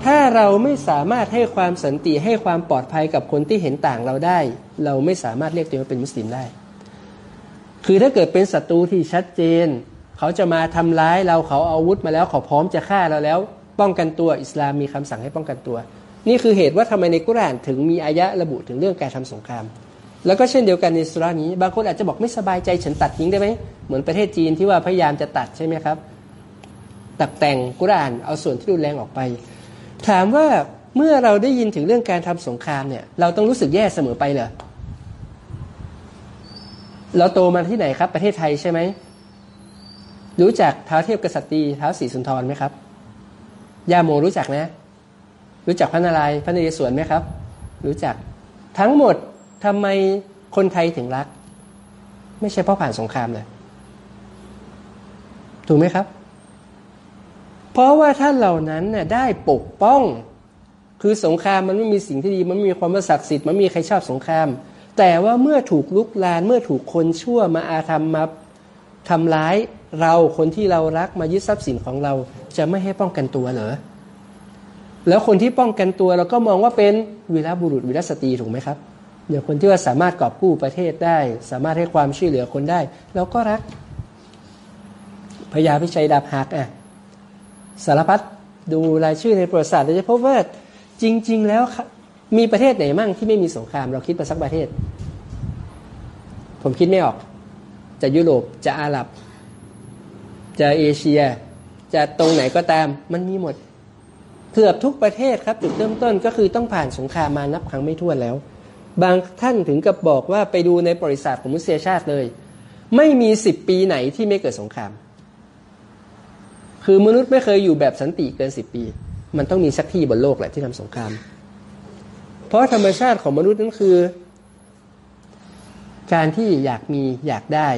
ถ้าเราไม่สามารถให้ความสันติให้ความปลอดภัยกับคนที่เห็นต่างเราได้ เราไม่สามารถเรียกตัวเองว่าเป็นมุสลิมได้ คือถ้าเกิดเป็นศัตรูที่ชัดเจน เขาจะมาทำร้ายเราเขาเอาอาวุธมาแล้วเขาพร้อมจะฆ่าเราแล้ว ป้องกันตัวอิสลามมีคำสั่งให้ป้องกันตัว นี่คือเหตุว่าทำไมในกุรานถึงมีอายะระบุถึงเรื่องการทำสงคราม แล้วก็เช่นเดียวกันในสุรานี้ บางคนอาจจะบอกไม่สบายใจฉันตัดทิ้งได้ไหมเหมือนประเทศจีนที่ว่าพยายามจะตัดใช่ไหมครับตัดแต่งกุรานเอาส่วนที่รุนแรงออกไป ถามว่าเมื่อเราได้ยินถึงเรื่องการทำสงครามเนี่ย เราต้องรู้สึกแย่เสมอไปเหรอเราโตมาที่ไหนครับ ประเทศไทยใช่ไหมรู้จักเท้าเทพกษัตริย์เท้าสีสุนทรไหมครับย่าโมรู้จักนะ รู้จักพระนารายณ์พระนเรศวรไหมครับ รู้จักทั้งหมดทำไมคนไทยถึงรัก ไม่ใช่เพราะผ่านสงครามเลยถูกไหมครับ เพราะว่าท่านเหล่านั้นน่ยได้ปกป้อง คือสงครามมันไม่มีสิ่งที่ดี มันมีความศักดิ์สิทธิ์มันมีใครชอบสงคราม แต่ว่าเมื่อถูกลุกลานเมื่อถูกคนชั่วมาอาธรรมมาทำร้ายเราคนที่เรารักมายึดทรัพย์สินของเราจะไม่ให้ป้องกันตัวเหรอแล้วคนที่ป้องกันตัวเราก็มองว่าเป็นวีรบุรุษวีรสตรีถูกไหมครับอย่างคนที่ว่าสามารถกอบกู้ประเทศได้ สามารถให้ความช่วยเหลือคนได้เราก็รักพญาพิชัยดาบหักอะ สารพัดดูรายชื่อในประวัติศาสตร์เราจะพบว่าจริง ๆ แล้วมีประเทศไหนมั่งที่ไม่มีสงคราม เราคิดมาสักประเทศ ผมคิดไม่ออก จะยุโรปจะอาหรับ จะเอเชีย จะตรงไหนก็ตามมันมีหมดเกือบทุกประเทศครับจุดเริ่มต้นก็คือต้องผ่านสงครามมานับครั้งไม่ถ้วนแล้ว บางท่านถึงกับบอกว่าไปดูในบริษัทของมุสลิมชาติเลย ไม่มีสิบปีไหนที่ไม่เกิดสงคราม คือมนุษย์ไม่เคยอยู่แบบสันติเกินสิบปี มันต้องมีสักที่บนโลกแหละที่ทำสงคราม เพราะธรรมชาติของมนุษย์นั้นคือ การที่อยากมีอยากได้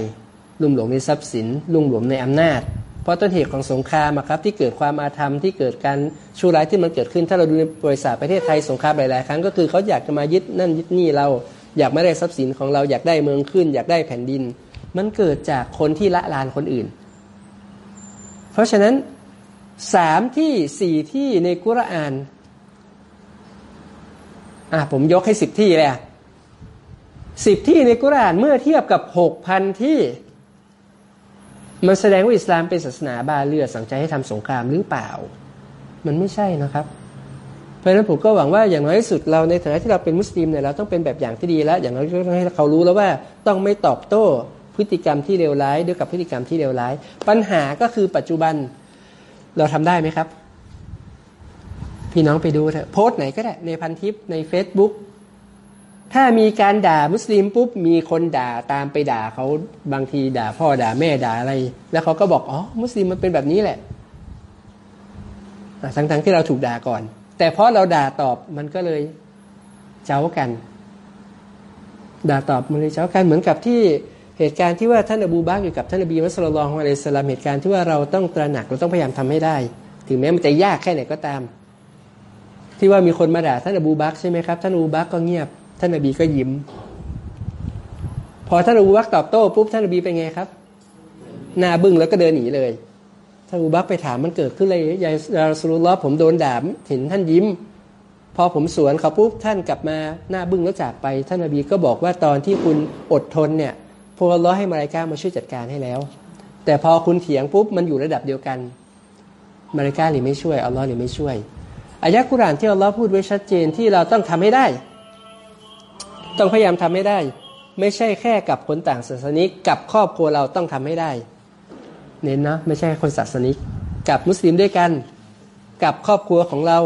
ลุ่มหลงในทรัพย์สินลุ่มหลงในอำนาจ เพราะต้นเหตุของสงครามครับ ที่เกิดความอาธรรมที่เกิดการชั่วร้ายที่มันเกิดขึ้น ถ้าเราดูในบริษัทประเทศไทยสงครามหลายๆครั้งก็คือเขาอยากจะมายึดนั่นยึดนี่เราอยากไม่ได้ทรัพย์สินของเราอยากได้เมืองขึ้น อยากได้แผ่นดิน มันเกิดจากคนที่ละลานคนอื่น ราะฉะนั้นสามที่สี่ที่ในกุรอานอะผมยกให้สิบที่เลยสิบที่ในกุรอานเมื่อเทียบกับหกพันที่ มันแสดงว่าอิสลามเป็นศาสนาบาเลือสั่งใจให้ทำสงครามหรือเปล่า มันไม่ใช่นะครับ เพราะฉะนั้นผมก็หวังว่าอย่างน้อยที่สุดเราในฐานะที่เราเป็นมุสลิมเนี่ยเราต้องเป็นแบบอย่างที่ดีแล้ว อย่างน้อยก็ต้องให้เขารู้แล้วว่าต้องไม่ตอบโต้ พฤติกรรมที่เลวร้ายด้วยกับพฤติกรรมที่เลวร้าย ปัญหาก็คือปัจจุบันเราทำได้ไหมครับ พี่น้องไปดูเถอะโพสต์ไหนก็ได้ในพันทิปใน Facebook ถ้ามีการด่ามุสลิมปุ๊บมีคนด่าตามไปด่าเขาบางทีด่าพ่อด่าแม่ด่าอะไร แล้วเขาก็บอกอ๋อมุสลิมมันเป็นแบบนี้แหละทั้งๆทที่เราถูกด่าก่อน แต่เพราะเราด่าตอบมันก็เลยเจ้ากัน ด่าตอบมันเลยเจ้ากันเหมือนกับที่ เหตุการณ์ที่ว่าท่านอบูบักอยู่กับท่านอบีมัสลลองอะลัยสลามเหตุการณ์ที่ว่าเราต้องตระหนักเราต้องพยายามทำให้ได้ ถึงแม้มันจะยากแค่ไหนก็ตาม ที่ว่ามีคนมาด่าท่านอบูบักใช่ไหมครับท่านอบูบักก็เงียบ ท่านอบีก็ยิ้ม พอท่านอบูบักตอบโต้ปุ๊บท่านอบีเป็นไงครับหน้าบึ้งแล้วก็เดินหนีเลยท่านอบูบักไปถามมันเกิดขึ้นเลยยายาสุลลอผมโดนด่าเห็นท่านยิ้ม พอผมสวนเขาปุ๊บท่านกลับมาหน้าบึ้งแล้วจากไป ท่านอบีก็บอกว่าตอนที่คุณอดทนเนี่ย พวกอัลลอให้มาลายกามาช่วยจัดการให้แล้ว แต่พอคุณเถียงปุ๊บมันอยู่ระดับเดียวกันมาลายกาหรือไม่ช่วยอัลลอฮ์หรือไม่ช่วยอายะกุรานที่อัลลอฮ์พูดไว้ชัดเจนที่เราต้องทำให้ได้ ต้องพยายามทำให้ได้ ไม่ใช่แค่กับคนต่างศาสนิกกับครอบครัวเราต้องทำให้ได้ เน้นนะไม่ใช่คนศาสนิกกับมุสลิมด้วยกัน กับครอบครัวของเรา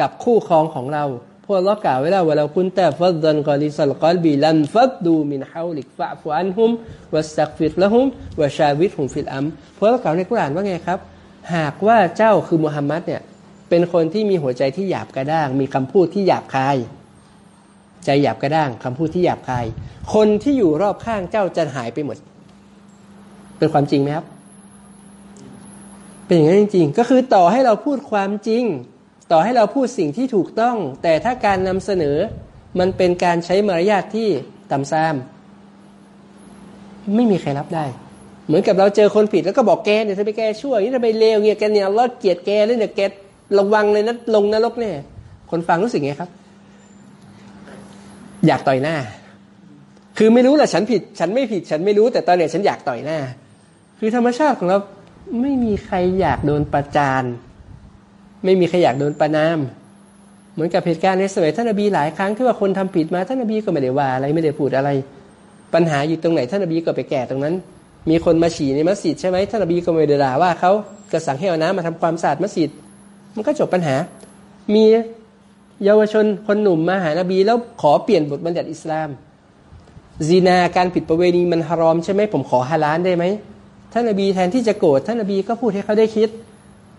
กับคู่ครองของเรา อัลลอฮ์กล่าวไว้แล้ว وَلَوْ كُنتَ فَظًّا غَلِيظَ الْقَلْبِ لَانفَضُّوا مِنْ حَوْلِكَ فَاعْفُ عَنْهُمْ وَاسْتَغْفِرْ لَهُمْ وَشَاوِرْهُمْ فِي الْأَمْرِ อัลลอฮ์กล่าวในกุรอานว่าไงครับ หากว่าเจ้าคือมุฮัมมัดเนี่ยเป็นคนที่มีหัวใจที่หยาบกระด้าง มีคำพูดที่หยาบคาย ใจหยาบกระด้างคำพูดที่หยาบคาย คนที่อยู่รอบข้างเจ้าจะหายไปหมด เป็นความจริงไหมครับ เป็นอย่างนั้นจริงๆ ก็คือต่อให้เราพูดความจริง ต่อให้เราพูดสิ่งที่ถูกต้อง แต่ถ้าการนำเสนอมันเป็นการใช้มารยาทที่ต่ำซาม ไม่มีใครรับได้ เหมือนกับเราเจอคนผิดแล้วก็บอกแกเนี่ยเธอไปแกชั่วนี่เธอไปเลวเนี่ยแกเนี่ยเราเกลียดแกเลยเนี่ยแกระวังเลยนะลงนรกแน่คนฟังรู้สึกไงครับ อยากต่อยหน้า คือไม่รู้แหละฉันผิด ฉันไม่ผิด ฉันไม่รู้แต่ตอนเนี้ยฉันอยากต่อยหน้า คือธรรมชาติของเราไม่มีใครอยากโดนประจาน ไม่มีใครอยากโดนประนาม เหมือนกับเหตุการณ์ในสมัยท่านอบีหลายครั้งที่ว่าคนทำผิดมาท่านอบีก็ไม่ได้ว่าอะไรไม่ได้พูดอะไร ปัญหาอยู่ตรงไหนท่านอบีก็ไปแก่ตรงนั้น มีคนมาฉี่ในมัสยิดใช่ไหมท่านอบีก็ไม่ได้ด่าว่าเขาก็สั่งให้เอาน้ำมาทำความสะอาดมัสยิด มันก็จบปัญหา มีเยาวชนคนหนุ่มมาหานบีแล้วขอเปลี่ยนบทบัญญัติอิสลามซีนาการผิดประเวณีมันฮารอมใช่ไหมผมขอฮาลานได้ไหมท่านอบีแทนที่จะโกรธท่านอบีก็พูดให้เขาได้คิด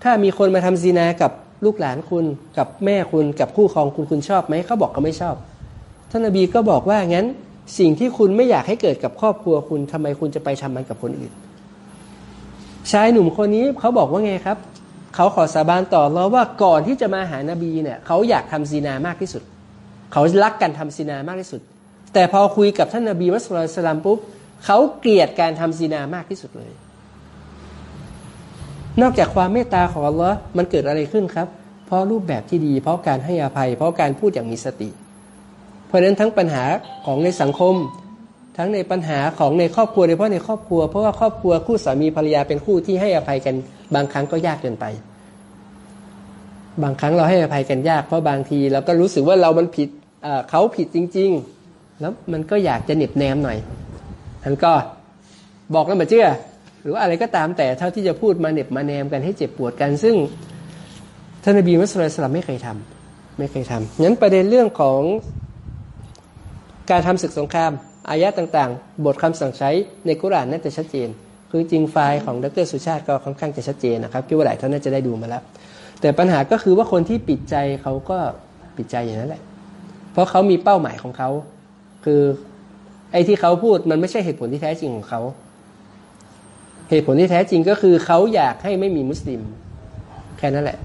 ถ้ามีคนมาทำซีนากับลูกหลานคุณกับแม่คุณกับคู่ครองคุณคุณชอบไหมเขาบอกเขาไม่ชอบ ท่านนบีก็บอกว่างั้น สิ่งที่คุณไม่อยากให้เกิดกับครอบครัวคุณทำไมคุณจะไปทำมันกับคนอื่น ชายหนุ่มคนนี้เขาบอกว่าไงครับ เขาขอสาบานต่อเราว่าก่อนที่จะมาหานาบีเนี่ยเขาอยากทำซีนามากที่สุด เขารักกันทำซีนามากที่สุด แต่พอคุยกับท่านนบีมัสลิมสลามปุ๊บเขาเกลียดการทำซีนามากที่สุดเลย นอกจากความเมตตาของอัลลอฮ์มันเกิดอะไรขึ้นครับ เพราะรูปแบบที่ดี เพราะการให้อภัย เพราะการพูดอย่างมีสติ เพราะฉะนั้นทั้งปัญหาของในสังคม ทั้งในปัญหาของในครอบครัวโดยเฉพาะในครอบครัว เพราะว่าครอบครัวคู่สามีภรรยาเป็นคู่ที่ให้อภัยกันบางครั้งก็ยากเกินไป บางครั้งเราให้อภัยกันยากเพราะบางทีเราก็รู้สึกว่าเรามันผิดเขาผิดจริง ๆ แล้วมันก็อยากจะเหน็บแนมหน่อยท่านก็บอกแล้วมาเชื่อ หรือว่าอะไรก็ตามแต่เท่าที่จะพูดมาเน็บมาแนมกันให้เจ็บปวดกัน ซึ่งท่านนบีมุสลิมไม่เคยทำไม่เคยทำงั้นประเด็นเรื่องของการทำศึกสงครามอายะต่างๆ บทคำสั่งใช้ในกุรานนั่นจะชัดเจน คือจริงไฟล์ของดรสุชาติก็ค่อนข้างจะชัดเจนนะครับคิดว่าหลายท่านน่าจะได้ดูมาแล้ว แต่ปัญหาก็คือว่าคนที่ปิดใจเขาก็ปิดใจอย่างนั้นแหละ เพราะเขามีเป้าหมายของเขา คือไอ้ที่เขาพูดมันไม่ใช่เหตุผลที่แท้จริงของเขา เหตุผลที่แท้จริงก็คือเขาอยากให้ไม่มีมุสลิม แค่นั้นแหละ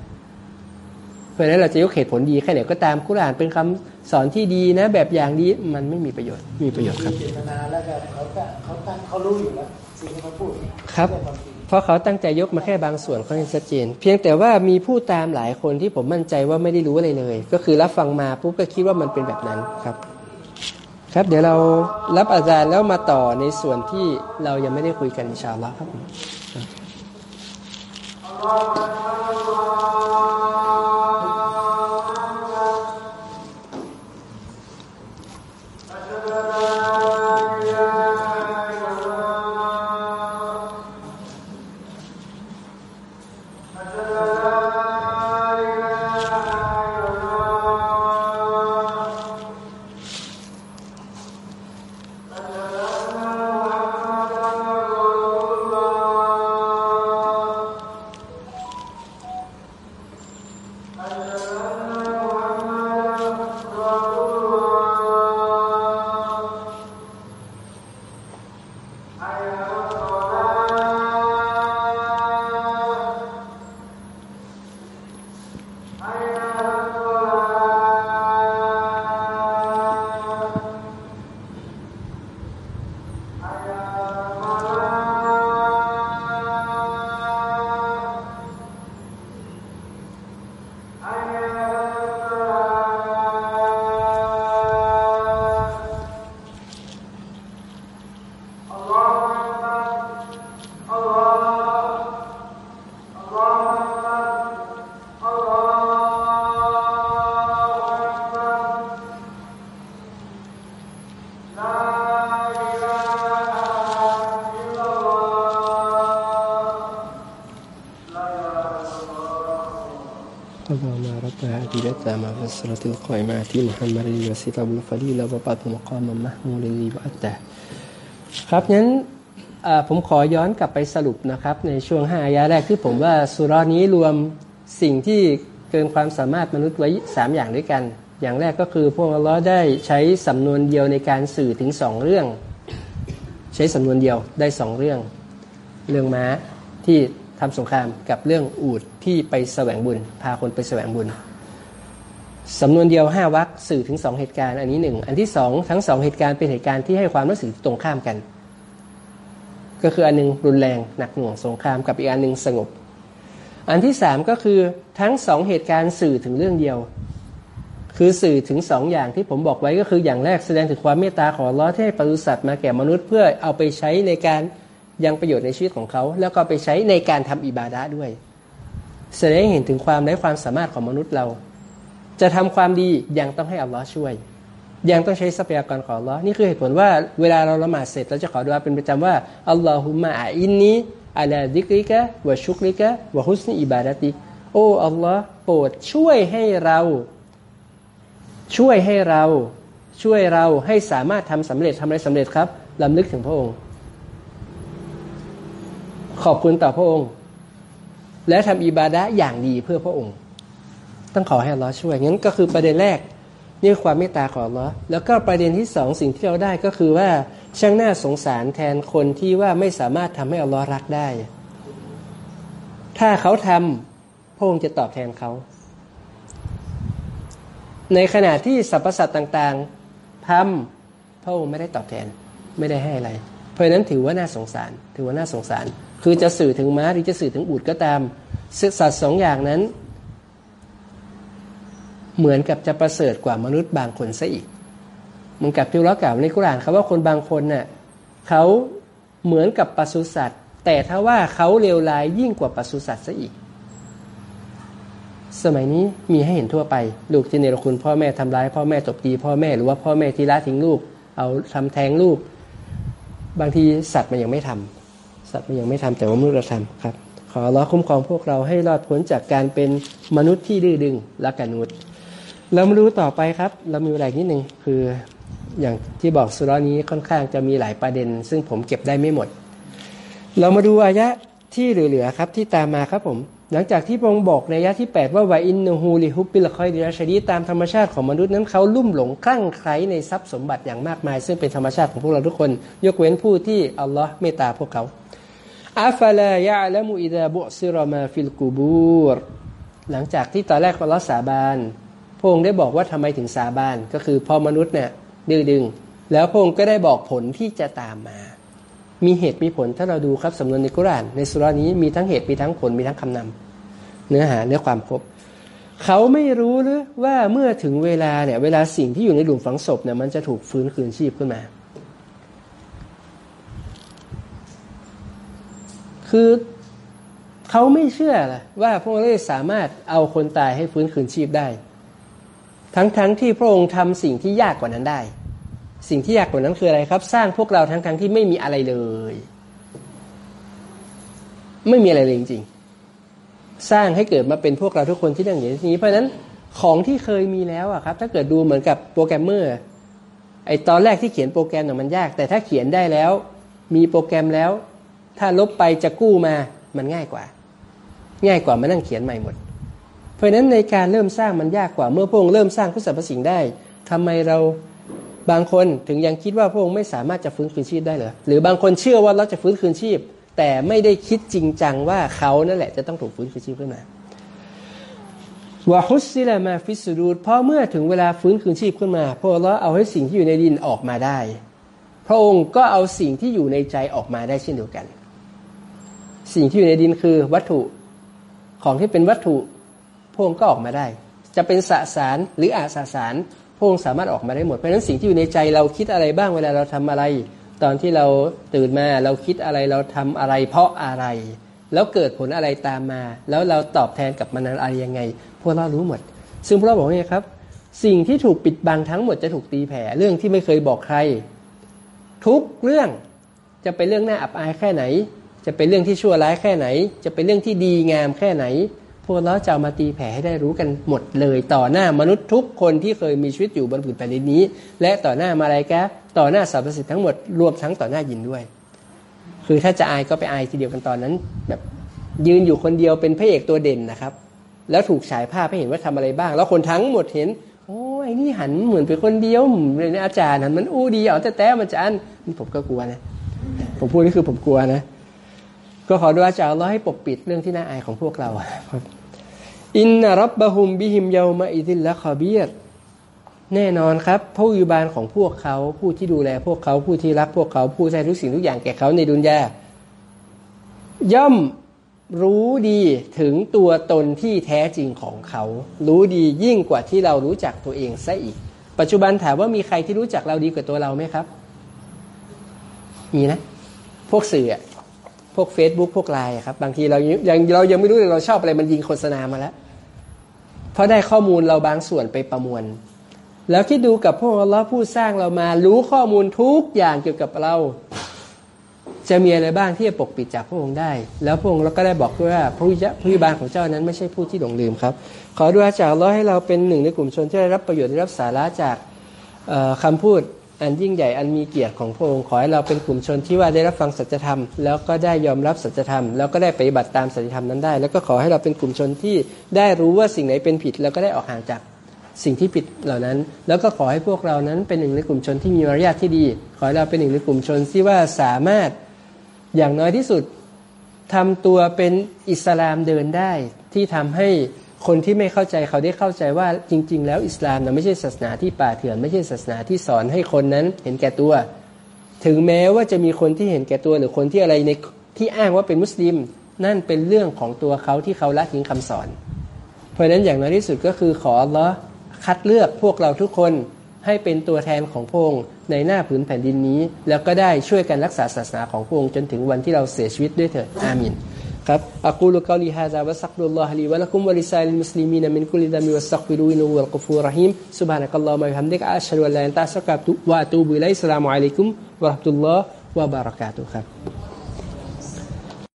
เพราะฉะนั้นเราจะยกเหตุผลดีแค่ไหนก็ตามกุรอานเป็นคำสอนที่ดีนะ แบบอย่างดีมันไม่มีประโยชน์ มีประโยชน์ครับเจตนาแล้วก็เขาก็เขาตั้งเขารู้อยู่แล้วสิ่งที่เขาพูดครับเองความจริงเพราะเขาตั้งใจยกมาแค่บางส่วนเขาให้ชัดเจน เพียงแต่ว่ามีผู้ตามหลายคนที่ผมมั่นใจว่าไม่ได้รู้อะไรเลย ก็คือรับฟังมาปุ๊บก็คิดว่ามันเป็นแบบนั้นครับ ครับเดี๋ยวเรารับอาจารย์แล้วมาต่อในส่วนที่เรายังไม่ได้คุยกันอินชาอัลลอฮ์ครับ I, uh... رب هذه الأتامة والصلاة القائمة محمد الوسيلة والفضيلة وبعد مقام محمود الذي بعده ครับงั้นอ่าผมขอย้อนกลับไปสรุปนะครับ ในช่วงห้าอายะแรกที่ผมว่าสุรานี้รวมสิ่งที่เกินความสามารถมนุษย์ไว้สามอย่างด้วยกัน อย่างแรกก็คือพวกอัลลอฮ์ได้ใช้สำนวนเดียวในการสื่อถึงสองเรื่อง ใช้สำนวนเดียวได้สองเรื่อง เรื่องม้าที่ทำสงครามกับเรื่องอูดที่ไปแสวงบุญ พาคนไปแสวงบุญ สำนวนเดียวห้าวักสื่อถึงสองเหตุการณ์อันนี้หนึ่งอันที่สองทั้งสองเหตุการณ์เป็นเหตุการณ์ที่ให้ความรู้สึกตรงข้ามกัน ก็คืออันหนึงรุนแรงหนักหน่วงสงครามกับอีกอันหนึงสงบ อันที่สามก็คือทั้งสองเหตุการณ์สื่อถึงเรื่องเดียว คือสื่อถึงสองอย่างที่ผมบอกไว้ก็คืออย่างแรกแสดงถึงความเมตตาของลอที่ให้ปศุสัตว์มาแก่มนุษย์เพื่อเอาไปใช้ในการยังประโยชน์ในชีวิตของเขา แล้วก็ไปใช้ในการทำอิบาดะด้วย แสดงให้เห็นถึงความไร้ความสามารถของมนุษย์เรา จะทำความดียังต้องให้อัลลอฮ์ช่วย ยังต้องใช้ทรัพยากรของอัลลอฮ์นี่คือเหตุผลว่าเวลาเราละหมาดเสร็จเราจะขอดุอาเป็นประจำว่าอัลลอฮุมะอาอินนีอัลาดิกริกะวะชุกริกะวะฮุสนีอิบาดะติโอ้อัลลอฮ์โปรดช่วยให้เรา ช่วยให้เราช่วยเราให้สามารถทำสำเร็จทำอะไรสำเร็จครับลำลึกถึงพระองค์ ขอบคุณต่อพระองค์ และทำอิบาดะอย่างดีเพื่อพระองค์ ต้องขอให้อัลลอฮ์ช่วยงั้นก็คือประเด็นแรกนี่คือความเมตตาของอัลลอฮ์แล้วก็ประเด็นที่สองสิ่งที่เราได้ก็คือว่าช่างน่าสงสารแทนคนที่ว่าไม่สามารถทำให้อัลลอฮ์รักได้ ถ้าเขาทำพระองค์จะตอบแทนเขา ในขณะที่สรรพสัตว์ต่างๆทำพระองค์ไม่ได้ตอบแทนไม่ได้ให้อะไร เพราะฉะนั้นถือว่าน่าสงสาร ถือว่าน่าสงสาร คือจะสื่อถึงม้าหรือจะสื่อถึงอูดก็ตามสัตว์สองอย่างนั้น เหมือนกับจะประเสริฐกว่ามนุษย์บางคนซะอีกเหมันกับที่เรากล่าวในกุรานครับว่าคนบางคนน่ะเขาเหมือนกับปศุสัตว์ แต่ถ้าว่าเขาเลวร้ายยิ่งกว่าปศุสัตว์ซะอีก สมัยนี้มีให้เห็นทั่วไป ลูกที่เนรคุณพ่อแม่ทำร้าย พ่อแม่ตบตีพ่อแม่หรือว่าพ่อแม่ที่ละทิ้งลูก เอาทำแท้งลูก บางทีสัตว์มันยังไม่ทำสัตว์มันยังไม่ทำแต่ว่ามนุษย์เราทำครับ ขอร้อคุ้มครองพวกเราให้รอดพ้นจากการเป็นมนุษย์ที่ดื้อดึงและกันนุษย์ เรามาดูต่อไปครับ เรามีเวลาอีกนิดหนึ่งคืออย่างที่บอกสุรานี้ค่อนข้างจะมีหลายประเด็น ซึ่งผมเก็บได้ไม่หมด เรามาดูอายะที่เหลือๆครับที่ตามมาครับผม หลังจากที่พระองค์บอกในอายะที่ 8 ว่าوَإِنَّهُ لِحُبِّ الْخَيْرِ لَشَدِيدٌ ตามธรรมชาติของมนุษย์นั้นเขาลุ่มหลงคลั่งไคล้ในทรัพย์สมบัติอย่างมากมาย ซึ่งเป็นธรรมชาติของพวกเราทุกคน ยกเว้นผู้ที่อัลลอฮ์เมตตาพวกเขาأَفَلَا يَعْلَمُ إِذَا بُعْثِرَ مَا فِي الْقُبُورِ หลังจากที่ตอนแรกอัลลอฮ์สาบาน พระองค์ได้บอกว่าทำไมถึงสาบานก็คือพอมนุษย์เนี่ยดื้อดึง แล้วพระองค์ก็ได้บอกผลที่จะตามมา มีเหตุมีผลถ้าเราดูครับสำนวนในกุรานในสุรานี้มีทั้งเหตุมีทั้งผลมีทั้งคำนำเนื้อหาเนื้อความครบเขาไม่รู้หรือว่าเมื่อถึงเวลาเนี่ยเวลาสิ่งที่อยู่ในหลุมฝังศพเนี่ยมันจะถูกฟื้นคืนชีพขึ้นมา คือเขาไม่เชื่อละว่าพระองค์สามารถเอาคนตายให้ฟื้นคืนชีพได้ ทั้งๆทที่พระองค์ทำสิ่งที่ยากกว่านั้นได้ สิ่งที่ยากกว่านั้นคืออะไรครับ สร้างพวกเราทั้งๆทที่ไม่มีอะไรเลย ไม่มีอะไรเลยจริงๆ สร้างให้เกิดมาเป็นพวกเราทุกคนที่นั่งอยู่ที่นี้ เพราะฉะนั้นของที่เคยมีแล้วอะครับ ถ้าเกิดดูเหมือนกับโปรแกรมเมอร์ไอตอนแรกที่เขียนโปรแกรมเนี่ยมันยาก แต่ถ้าเขียนได้แล้ว มีโปรแกรมแล้ว ถ้าลบไปจะกู้มามันง่ายกว่า ง่ายกว่ามานั่งเขียนใหม่หมด ราะฉะนั้นในการเริ่มสร้างมันยากกว่าเมื่อพวกเริ่มสร้างทุกสรรพสิ่งได้ทำไมเราบางคนถึงยังคิดว่าพระองค์ไม่สามารถจะฟื้นคืนชีพได้เหรอหรือบางคนเชื่อว่าเราจะฟื้นคืนชีพ แต่ไม่ได้คิดจริงจังว่าเขานั่นแหละจะต้องถูกฟื้นคืนชีพขึ้นมาวะฮุสซิลามาฟิสรูดเพราะเมื่อถึงเวลาฟื้นคืนชีพขึ้นมาพระองค์เอาให้สิ่งที่อยู่ในดินออกมาได้ พระองค์ก็เอาสิ่งที่อยู่ในใจออกมาได้เช่นเดียวกัน สิ่งที่อยู่ในดินคือวัตถุของที่เป็นวัตถุ พระองก็ออกมาได้ จะเป็นสสารหรืออาสสารระองสามารถออกมาได้หมด เพราะฉะนั้นสิ่งที่อยู่ในใจเราคิดอะไรบ้างเวลาเราทำอะไร ตอนที่เราตื่นมาเราคิดอะไรเราทำอะไร เพราะอะไร แล้วเกิดผลอะไรตามมา แล้วเราตอบแทนกับมันอะไรยังไง พวกเรารู้หมด ซึ่งพวกเราบอกว่าไงครับสิ่งที่ถูกปิดบังทั้งหมดจะถูกตีแผ่เรื่องที่ไม่เคยบอกใคร ทุกเรื่องจะเป็นเรื่องน่าอับอายแค่ไหน จะเป็นเรื่องที่ชั่วร้ายแค่ไหน จะเป็นเรื่องที่ดีงามแค่ไหน พวกเราจะมาตีแผ่ให้ได้รู้กันหมดเลย ต่อหน้ามนุษย์ทุกคนที่เคยมีชีวิตอยู่บนผืนแผ่นดินนี้ และต่อหน้ามาลายกะต่อหน้าสรรพสิ่งทั้งหมดรวมทั้งต่อหน้ายินด้วย คือถ้าจะอายก็ไปอายทีเดียวกันตอนนั้น แบบยืนอยู่คนเดียวเป็นพระเอกตัวเด่นนะครับ แล้วถูกฉายภาพให้เห็นว่าทำอะไรบ้าง แล้วคนทั้งหมดเห็นโอ้ยนี่หันเหมือนเป็นคนเดียวเลยนะอาจารย์หันมันอู้ดีเอาแต่แต่มันจะอันผมก็กลัวนะผมพูดนี่คือผมกลัวนะ ก็ขอดูอาจารย์เราให้ปกปิดเรื่องที่น่าอายของพวกเรา อินนารับบะฮุมบิฮิมเยามาอิดิลละคาเบียดแน่นอนครับผู้อยู่บานของพวกเขาผู้ที่ดูแลพวกเขาผู้ที่รักพวกเขาผู้ใช้ทุกสิ่งทุกอย่างแก่เขาในดุนยาย่อมรู้ดีถึงตัวตนที่แท้จริงของเขา รู้ดียิ่งกว่าที่เรารู้จักตัวเองซะอีก ปัจจุบันถามว่ามีใครที่รู้จักเราดีกว่าตัวเราไหมครับ มีนะ พวกสื่อ พวก Facebook พวกไลน์ครับ บางทีเรายังเรายังไม่รู้เลยเราชอบอะไรมันยิงโฆษณามาแล้ว เพราะได้ข้อมูลเราบางส่วนไปประมวล แล้วคิดดูกับพวกเราผู้สร้างเรามา รู้ข้อมูลทุกอย่างเกี่ยวกับเรา จะมีอะไรบ้างที่จะปกปิดจากพระองค์ได้ แล้วพระองค์เราก็ได้บอกว่าผู้ยผู้บาลของเจ้านั้นไม่ใช่ผู้ที่หลงลืมครับ ขอดูอาจากเราให้เราเป็นหนึ่งในกลุ่มชนที่ได้รับประโยชน์ได้รับสาระจากคำพูด อันยิ่งใหญ่อันมีเกียรติของพระองค์ขอให้เราเป็นกลุ่มชนที่ว่าได้รับฟังสัจธรรม แล้วก็ได้ยอมรับสัจธรรม แล้วก็ได้ปฏิบัติตามสัจธรรมนั้นได้ แล้วก็ขอให้เราเป็นกลุ่มชนที่ได้รู้ว่าสิ่งไหนเป็นผิด แล้วก็ได้ออกห่างจากสิ่งที่ผิดเหล่านั้น แล้วก็ขอให้พวกเรานั้นเป็นหนึ่งในกลุ่มชนที่มีมารยาทที่ดี ขอให้เราเป็นหนึ่งในกลุ่มชนที่ว่าสามารถอย่างน้อยที่สุดทำตัวเป็นอิสลามเดินได้ที่ทำให้ คนที่ไม่เข้าใจเขาได้เข้าใจว่าจริง ๆ แล้วอิสลามนะไม่ใช่ศาสนาที่ป่าเถื่อน ไม่ใช่ศาสนาที่สอนให้คนนั้น เห็นแก่ตัว ถึงแม้ว่าจะมีคนที่เห็นแก่ตัวหรือคนที่อะไรในที่อ้างว่าเป็นมุสลิม นั่นเป็นเรื่องของตัวเขาที่เขาละทิ้งคำสอน เพราะฉะนั้นอย่างน้อยที่สุดก็คือขอละคัดเลือกพวกเราทุกคนให้เป็นตัวแทนของพระองค์ในหน้าผืนแผ่นดินนี้ แล้วก็ได้ช่วยกันรักษาศาสนาของพระองค์จนถึงวันที่เราเสียชีวิตด้วยเถิดอามิน ครับอักูลุกาลีฮะซาวะสักดุลลอฮ์ลีวะลักุมวะลิซาลิล